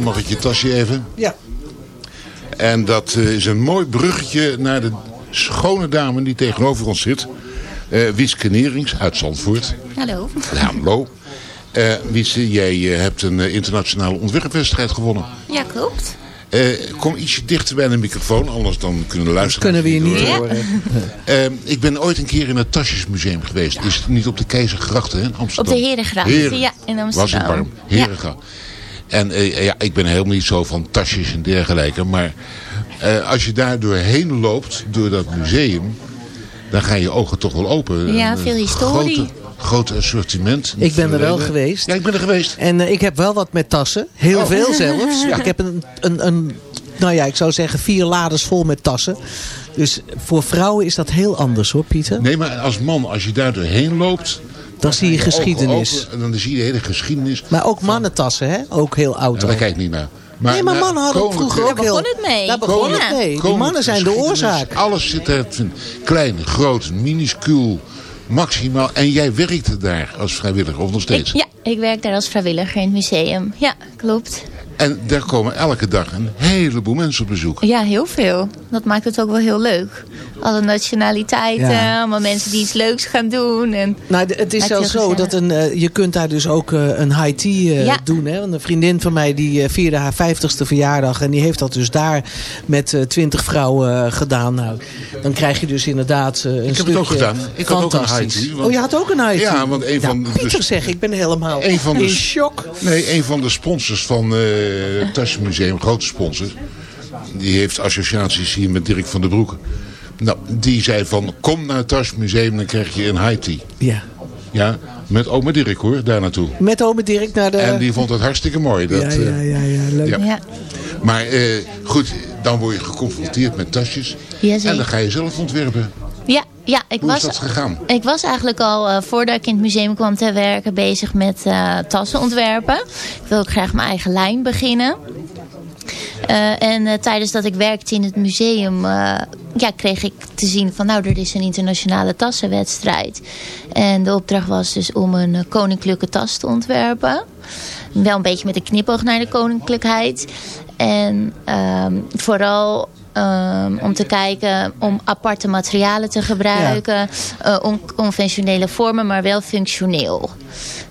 Mag ik je tasje even? Ja. En dat eh, is een mooi bruggetje naar de schone dame die tegenover ons zit. Eh Wieske Nerings uit Zandvoort. Hallo. Ja, hallo. Eh Wietse, jij hebt een internationale ontwerpwedstrijd gewonnen. Ja, klopt. Eh, kom ietsje dichter bij de microfoon, anders dan kunnen de luisteraars Kunnen we je niet horen. horen. [laughs] Ik ben ooit een keer in het Tasjesmuseum geweest. Is het niet op de Keizergracht hè, in Amsterdam? Op de Herengracht, Heren- ja, in Amsterdam. Was het warm. Herengracht. En eh, ja, ik ben helemaal niet zo van tasjes en dergelijke. Maar eh, als je daar doorheen loopt, door dat museum... dan gaan je ogen toch wel open. Ja, veel historie. Grote, groot assortiment. Ik ben er wel geweest. Ja, ik ben er geweest. En eh, ik heb wel wat met tassen. Heel Oh. veel zelfs. [laughs] Ja. Ik heb een, een, een, nou ja, ik zou zeggen vier lades vol met tassen. Dus voor vrouwen is dat heel anders hoor, Pieter. Nee, maar als man, als je daar doorheen loopt... Dan zie je geschiedenis. en dan zie je de hele geschiedenis. Maar ook mannentassen, hè? Ook heel oud. Ja, daar kijk ik niet naar. nee, maar mannen hadden koninklijke- vroeger ook Daar begon heel... het mee. Daar begon het mee. Die mannen zijn de oorzaak. Alles zit er. Klein, groot, minuscuul, maximaal. En jij werkte daar als vrijwilliger, of nog steeds? Ja, ik werk daar als vrijwilliger in het museum. Ja, klopt. En daar komen elke dag een heleboel mensen op bezoek. Ja, heel veel. Dat maakt het ook wel heel leuk. Alle nationaliteiten, Ja. allemaal mensen die iets leuks gaan doen. En Nou, het is zelfs zo dat een, eh, je kunt daar dus ook eh, een high tea eh, Ja. doen. Hè? Want een vriendin van mij die eh, vierde haar vijftigste verjaardag. En die heeft dat dus daar met twintig vrouwen gedaan. Nou, dan krijg je dus inderdaad eh, een Ik heb stukje het ook gedaan. Ik had ook een fantastisch. high tea, want- Oh, je had ook een high tea? Ja, want een van de- Pieter zeg, ik ben helemaal Een van de, in shock. Nee, een van de sponsors van eh, het Tassenmuseum, grote sponsor. Die heeft associaties hier met Dirk van der Broek. Nou, die zei van, kom naar het Tassenmuseum, dan krijg je een high tea. Ja. Ja, met oma Dirk hoor, daar naartoe. Met ome Dirk naar de... En die vond het hartstikke mooi. Dat, ja, eh, ja, ja, ja, leuk. ja. ja. Maar eh, goed, dan word je geconfronteerd met tasjes. En dan ga je zelf ontwerpen. Ja, ja ik Hoe was, is dat gegaan? Ik was eigenlijk al, eh, voordat ik in het museum kwam te werken, bezig met eh, tassen ontwerpen. Ik wil ook graag mijn eigen lijn beginnen. Eh, en tijdens dat ik werkte in het museum ja, kreeg ik te zien van nou er is een internationale tassenwedstrijd. En de opdracht was dus om een koninklijke tas te ontwerpen. Wel een beetje met een knipoog naar de koninklijkheid. En ehm, vooral ehm, om te kijken om aparte materialen te gebruiken. eh, onconventionele vormen, maar wel functioneel.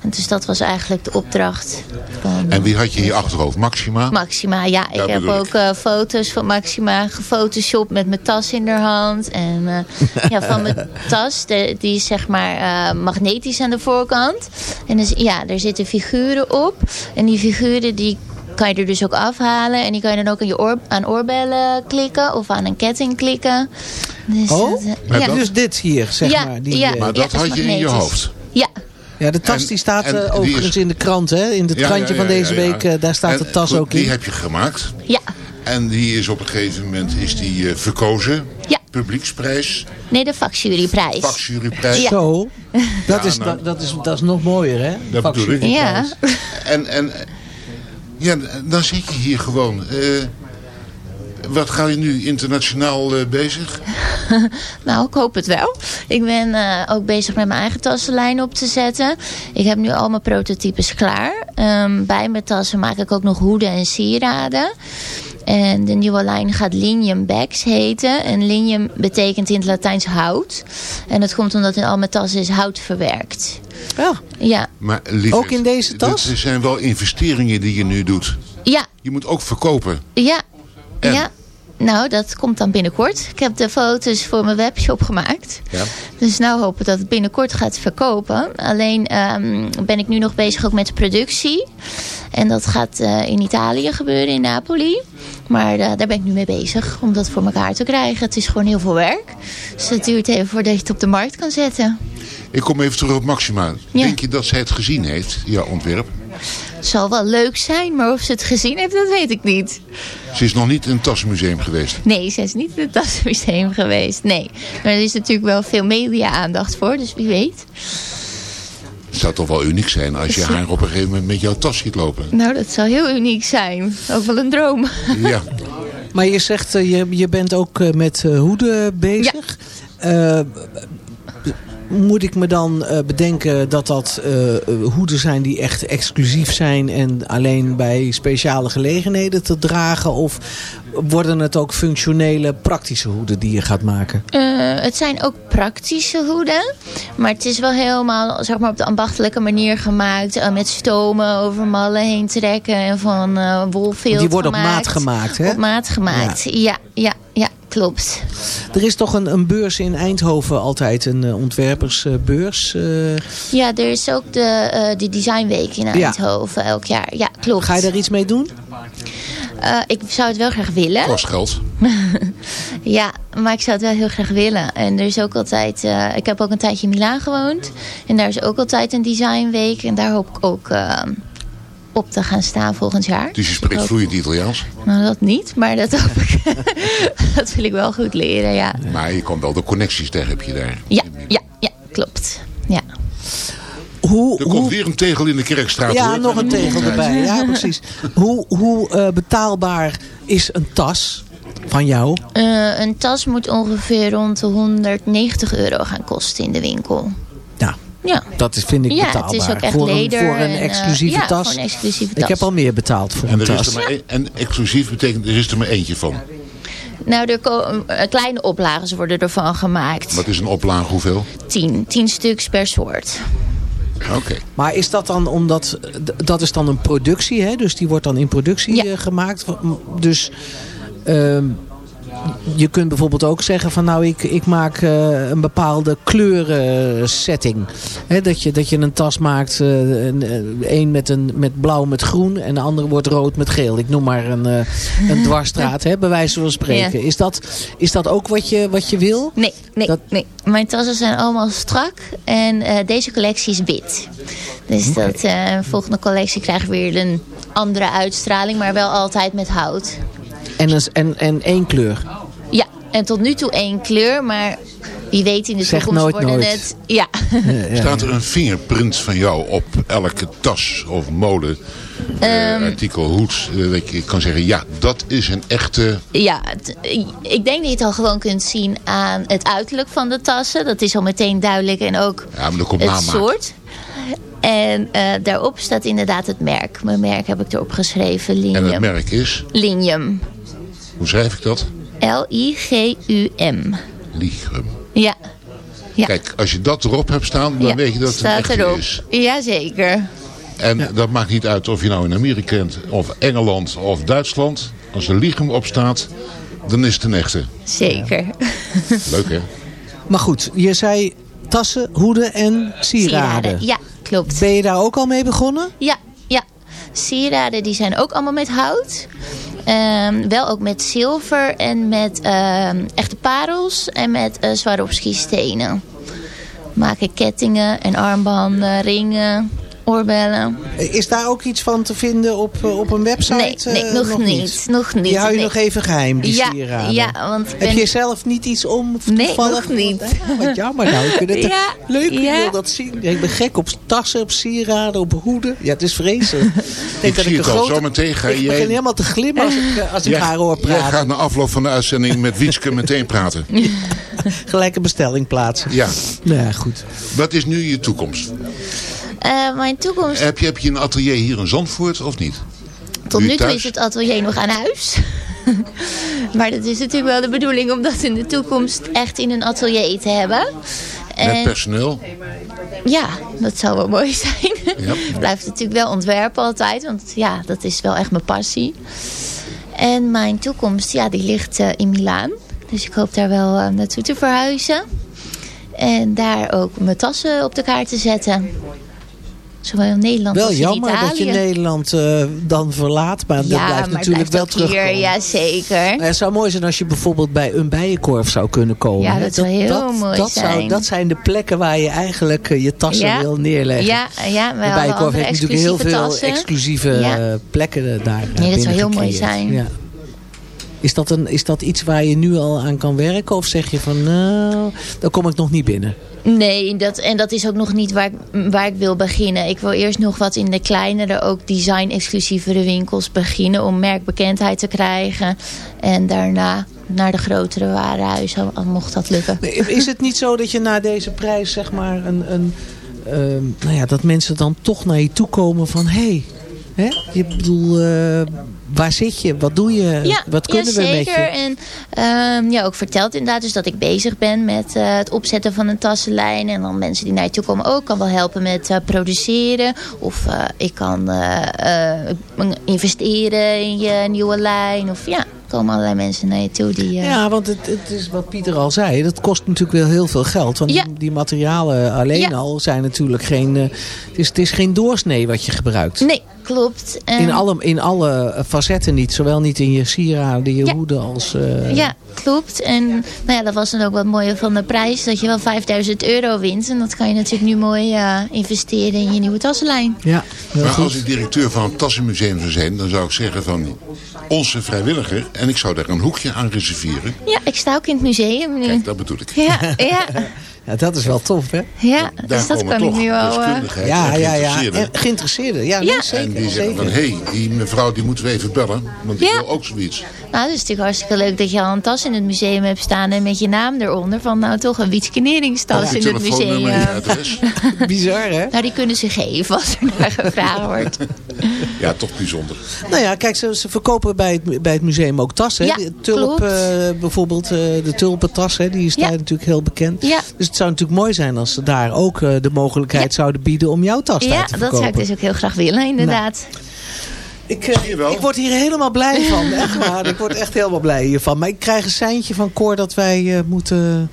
En dus dat was eigenlijk de opdracht van En wie had je je achterhoofd? Maxima? Maxima. Ja, ik heb ook eh, foto's van Maxima gefotoshopt met mijn tas in de hand. En eh, ja, van mijn [laughs] tas, de, die is zeg maar eh, magnetisch aan de voorkant. En dus, ja, er zitten figuren op. En die figuren die kan je er dus ook afhalen. En die kan je dan ook aan, je oor, aan oorbellen klikken of aan een ketting klikken. Dus Oh, dat, eh, maar ja. dus dit hier, zeg Ja, maar. Die, ja. eh, Maar dat Ja, had je in je hoofd. Ja, Ja, de tas En- die staat en eh, die overigens is- in de krant, hè? In het Ja, krantje ja, van deze ja, ja. week, daar staat En, de tas goed, ook in. Die heb je gemaakt. ja. En die is op een gegeven moment is die, eh, verkozen. Ja. Publieksprijs. Nee, de vakjuryprijs. Vakjuryprijs. Ja. Zo, dat, Ja, is, nou. dat, dat, is, dat is nog mooier, hè? Dat bedoel ik. Ja. En, en ja, dan zit je hier gewoon. eh, wat ga je nu internationaal eh, bezig? [laughs] Nou, ik hoop het wel. Ik ben eh, ook bezig met mijn eigen tassenlijn op te zetten. Ik heb nu al mijn prototypes klaar. Ehm, bij mijn tassen maak ik ook nog hoeden en sieraden. En de nieuwe lijn gaat Linium Bags heten. En Linium betekent in het Latijns hout. En dat komt omdat in al mijn tassen is hout verwerkt. Ja. Ja, Maar Ook in deze tas? Er zijn wel investeringen die je nu doet. ja, Je moet ook verkopen. ja. En? Ja, nou dat komt dan binnenkort. Ik heb de foto's voor mijn webshop gemaakt. Ja. Dus nou hopen dat het binnenkort gaat verkopen. Alleen ehm, ben ik nu nog bezig ook met de productie. En dat gaat eh, in Italië gebeuren, in Napoli. Maar eh, daar ben ik nu mee bezig om dat voor elkaar te krijgen. Het is gewoon heel veel werk. Dus het duurt even voordat je het op de markt kan zetten. Ik kom even terug op Maxima. Ja. Denk je dat zij het gezien heeft, jouw ontwerp? Het zal wel leuk zijn, maar of ze het gezien heeft, dat weet ik niet. Ze is nog niet in een tasmuseum geweest. Nee, ze is niet in het Tassenmuseum geweest. Nee, maar er is natuurlijk wel veel media-aandacht voor, dus wie weet. Het zou toch wel uniek zijn als je [laughs] haar op een gegeven moment met jouw tas ziet lopen. Nou, dat zou heel uniek zijn. Ook wel een droom. [laughs] Ja. Maar je zegt, eh, je, je bent ook eh, met eh, hoeden bezig. Eh, moet ik me dan eh, bedenken dat dat eh, eh, hoeden zijn die echt exclusief zijn en alleen bij speciale gelegenheden te dragen? Of worden het ook functionele, praktische hoeden die je gaat maken? Het zijn ook praktische hoeden. Maar het is wel helemaal zeg maar, op de ambachtelijke manier gemaakt. met stomen over mallen heen trekken. En van wolveelt Die worden op maat gemaakt, hè? Op maat gemaakt, ja, ja, ja, klopt. Er is toch een, een beurs in Eindhoven altijd, een eh, ontwerpersbeurs. eh. Ja, er is ook de, eh de Designweek in Ja. Eindhoven elk jaar. Ja, klopt. Ga je daar iets mee doen? Eh, ik zou het wel graag willen. Kost geld. [laughs] Ja, maar ik zou het wel heel graag willen. En er is ook altijd... eh, ik heb ook een tijdje in Milaan gewoond. En daar is ook altijd een designweek. En daar hoop ik ook op te gaan staan volgend jaar. Dus je spreekt Ook- vloeiend Italiaans. Nou, dat niet. Maar dat hoop ik. [laughs] dat wil ik wel goed leren, ja. Maar je kan wel de connecties, daar heb je daar. Ja, ja, ja, klopt. Ja. hoe, Er komt weer een tegel in de kerkstraat. ja, hoor. nog een tegel erbij. Ja, [laughs] precies. Hoe, hoe eh, betaalbaar is een tas van jou? Eh, een tas moet ongeveer rond de 190 euro gaan kosten in de winkel. Ja. Ja. Dat is, vind ik Ja, betaalbaar. het is ook echt voor een, leder voor een en, eh, exclusieve ja, tas. voor een exclusieve Ik tas. heb al meer betaald voor En, een er is tas. er maar één- en exclusief betekent, er is er maar eentje van. Nou, er komen eh, kleine oplages worden ervan gemaakt. Wat is een oplage hoeveel? Tien. Tien stuks per soort. Oké. Maar is dat dan omdat, dat is dan een productie, hè? dus die wordt dan in productie eh, gemaakt. Dus ehm, je kunt bijvoorbeeld ook zeggen van nou ik, ik maak eh, een bepaalde kleurensetting. Hè, dat, je, dat je een tas maakt, eh, een, een met, een, met blauw met groen en de andere wordt rood met geel. Ik noem maar een, een [laughs] dwarsstraat, hè, bij wijze van spreken. Ja. Is, dat, is dat ook wat je, wat je wil? Nee, nee, nee. Mijn tassen zijn allemaal strak en deze collectie is wit. Dus dat eh, volgende collectie krijgt weer een andere uitstraling, maar wel altijd met hout. En, een, en, en één kleur. Ja, en tot nu toe één kleur, maar wie weet in de Zeg toekomst nooit worden nooit. het... [laughs] Ja. Staat er een vingerprint van jou op elke tas of mode eh, Ehm. artikel, hoed, eh, dat je kan zeggen, ja, dat is een echte... Ja, ik denk dat je het al gewoon kunt zien aan het uiterlijk van de tassen. Dat is al meteen duidelijk en ook Ja, maar komt het namaak. soort. En eh, daarop staat inderdaad het merk. Mijn merk heb ik erop geschreven, Linium. En het merk is, Linium. Hoe schrijf ik dat? L-I-G-U-M. Liegrum. Ja. ja. Kijk, als je dat erop hebt staan, dan Ja, weet je dat het echte erop. is. Jazeker. En dat maakt niet uit of je nou in Amerika bent, of Engeland, of Duitsland. Als er Liegrum op staat, dan is het een echte. Zeker. Leuk, hè? Maar goed, je zei tassen, hoeden en sieraden. Sieraden, ja, klopt. Ben je daar ook al mee begonnen? Ja, ja. Sieraden die zijn ook allemaal met hout. Ehm, wel ook met zilver en met ehm, echte parels en met uh, Swarovski stenen. Maken kettingen en armbanden, ringen, oorbellen. Is daar ook iets van te vinden op, eh, op een website? Nee, nee, Eh, nog niet, nog niet, Die hou je nee. nog even geheim, die Ja, sieraden. ja, want ik Heb ben- je zelf niet iets om Nee, toevallig? nog niet. Ja, wat jammer nou. Ik vind het [laughs] Ja, leuk, ik ja. wil dat zien. Ik ben gek op tassen, op sieraden, op hoeden. Ja, het is vreselijk. [laughs] Ik, denk zie het al, zometeen ga Ik jij- begin helemaal te glimmen als ik, eh, als ik haar hoor Jij praten. gaat na afloop van de uitzending met Wietske [laughs] meteen praten. Gelijk een bestelling plaatsen. Ja. Nou ja, goed. Wat is nu je toekomst? Eh, mijn toekomst, Heb je, heb je een atelier hier in Zandvoort of niet? tot Nu nu toe is het atelier nog aan huis. [laughs] maar dat is natuurlijk wel de bedoeling om dat in de toekomst echt in een atelier te hebben. Met personeel? Ja, dat zou wel mooi [laughs] zijn. Ja. Blijft natuurlijk wel ontwerpen altijd, want ja, dat is wel echt mijn passie. En mijn toekomst, ja, die ligt eh, in Milaan. Dus ik hoop daar wel eh, naartoe te verhuizen. En daar ook mijn tassen op de kaart te zetten. Zowel in Nederland Wel als in jammer Italië. dat je Nederland eh, dan verlaat. Maar dat blijft maar natuurlijk wel blijft ook hier, terugkomen. Ja, zeker. Nou, het zou mooi zijn als je bijvoorbeeld bij een bijenkorf zou kunnen komen. Ja, dat zou heel mooi dat Zou, zijn. dat zijn de plekken waar je eigenlijk eh, je tassen Ja. wil neerleggen. Ja, ja, wel alle bijenkorf heeft natuurlijk heel veel tassen. exclusieve eh, plekken daar Nee, dat zou heel mooi zijn. Is dat, een, is dat iets waar je nu al aan kan werken? Of zeg je van, nou, daar kom ik nog niet binnen? Nee, dat, en dat is ook nog niet waar ik, waar ik wil beginnen. Ik wil eerst nog wat in de kleinere, ook design-exclusievere winkels beginnen... om merkbekendheid te krijgen. En daarna naar de grotere warenhuizen, mocht dat lukken. Is het niet zo dat je na deze prijs, zeg maar, een, een, ehm, nou ja, dat mensen dan toch naar je toe komen van... hé, hey, hè? je bedoel, eh, waar zit je? Wat doe je? Ja, Wat kunnen ja, we met zeker. je? En ehm, ja, ook verteld inderdaad dus dat ik bezig ben met eh, het opzetten van een tassenlijn. En dan mensen die naar je toe komen ook. kan wel helpen met eh, produceren. Of ik kan investeren in je nieuwe lijn. Of ja, komen allerlei mensen naar je toe die... eh, Ja, want het, het is wat Pieter al zei. Dat kost natuurlijk wel heel veel geld. Want Ja. die, materialen alleen Ja. al zijn natuurlijk geen... eh, het, is, het is geen doorsnee wat je gebruikt. Nee, klopt. En- In alle, in alle facetten niet. Zowel niet in je sieraden, je hoeden als... eh, Ja, klopt. En nou ja, dat was dan ook wat mooie van de prijs. Dat je wel 5000 euro wint. En dat kan je natuurlijk nu mooi eh, investeren in je nieuwe tassenlijn. Ja, Maar als ik directeur van een tassenmuseum zou zijn, dan zou ik zeggen van onze vrijwilliger. En ik zou daar een hoekje aan reserveren. Ja, ik sta ook in het museum nu. Kijk, dat bedoel ik. Ja, ja. [laughs] Ja, dat is wel tof, hè? Ja, dus dat kan ik nu wel... eh, Ja, en ja, ja. geïnteresseerden. En geïnteresseerden. Ja, nee, Ja. zeker. En die zeggen zeker. van, hé, hey, die mevrouw die moeten we even bellen. Want die Ja. wil ook zoiets. Nou, het is natuurlijk hartstikke leuk dat je al een tas in het museum hebt staan en met je naam eronder. Van nou toch een je in het museum. adres. [laughs] Bizar, hè? Nou, die kunnen ze geven als er naar gevraagd wordt. Ja, toch bijzonder. Nou ja, kijk, ze, ze verkopen bij het, bij het museum ook tassen. Ja, hè? Tulp, klopt. eh, bijvoorbeeld, eh, de tulpentas, hè, die is daar natuurlijk heel bekend. Ja. Dus het zou natuurlijk mooi zijn als ze daar ook eh, de mogelijkheid zouden bieden om jouw tas daar Ja, te dat verkopen. zou ik dus ook heel graag willen, inderdaad. Ik, eh, ik word hier helemaal blij van. [laughs] Echt waar. Ik word echt helemaal blij hiervan. Maar ik krijg een seintje van Cor dat wij eh, moeten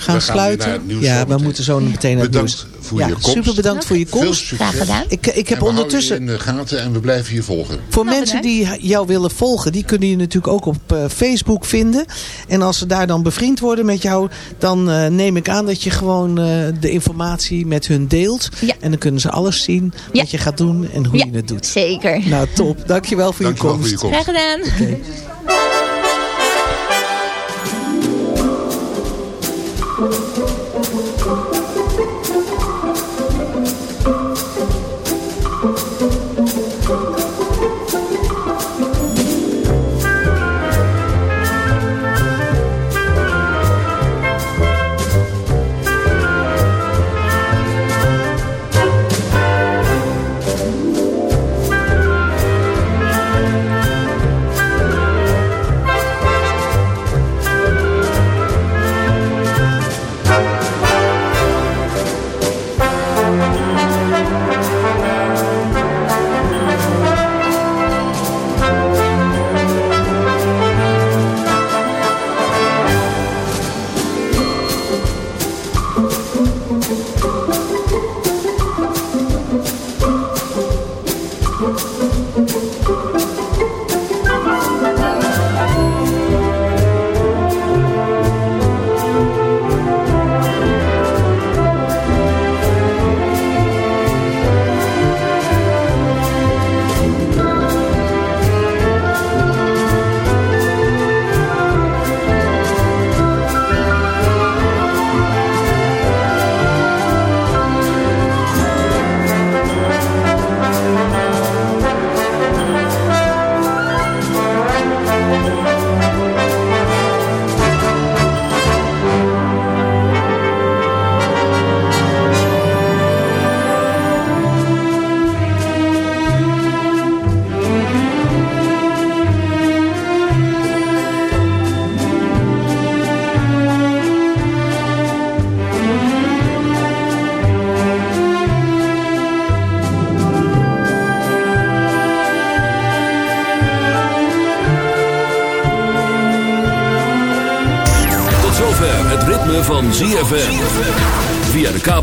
gaan We gaan weer sluiten. ja, we moeten zo meteen naar het Bedankt nieuws. voor ja, je komst. Super bedankt voor je komst. Graag gedaan. Ik, ik heb En we houden ondertussen... je in de gaten en we blijven je volgen. Voor Nou, mensen die jou willen volgen, die kunnen je natuurlijk ook op eh, Facebook vinden. En als ze daar dan bevriend worden met jou, dan eh, neem ik aan dat je gewoon eh, de informatie met hun deelt. En dan kunnen ze alles zien wat je gaat doen en hoe Ja, je het doet. Zeker. Nou, top. Dankjewel voor, Dankjewel je, komst. voor je komst. Graag gedaan. Tot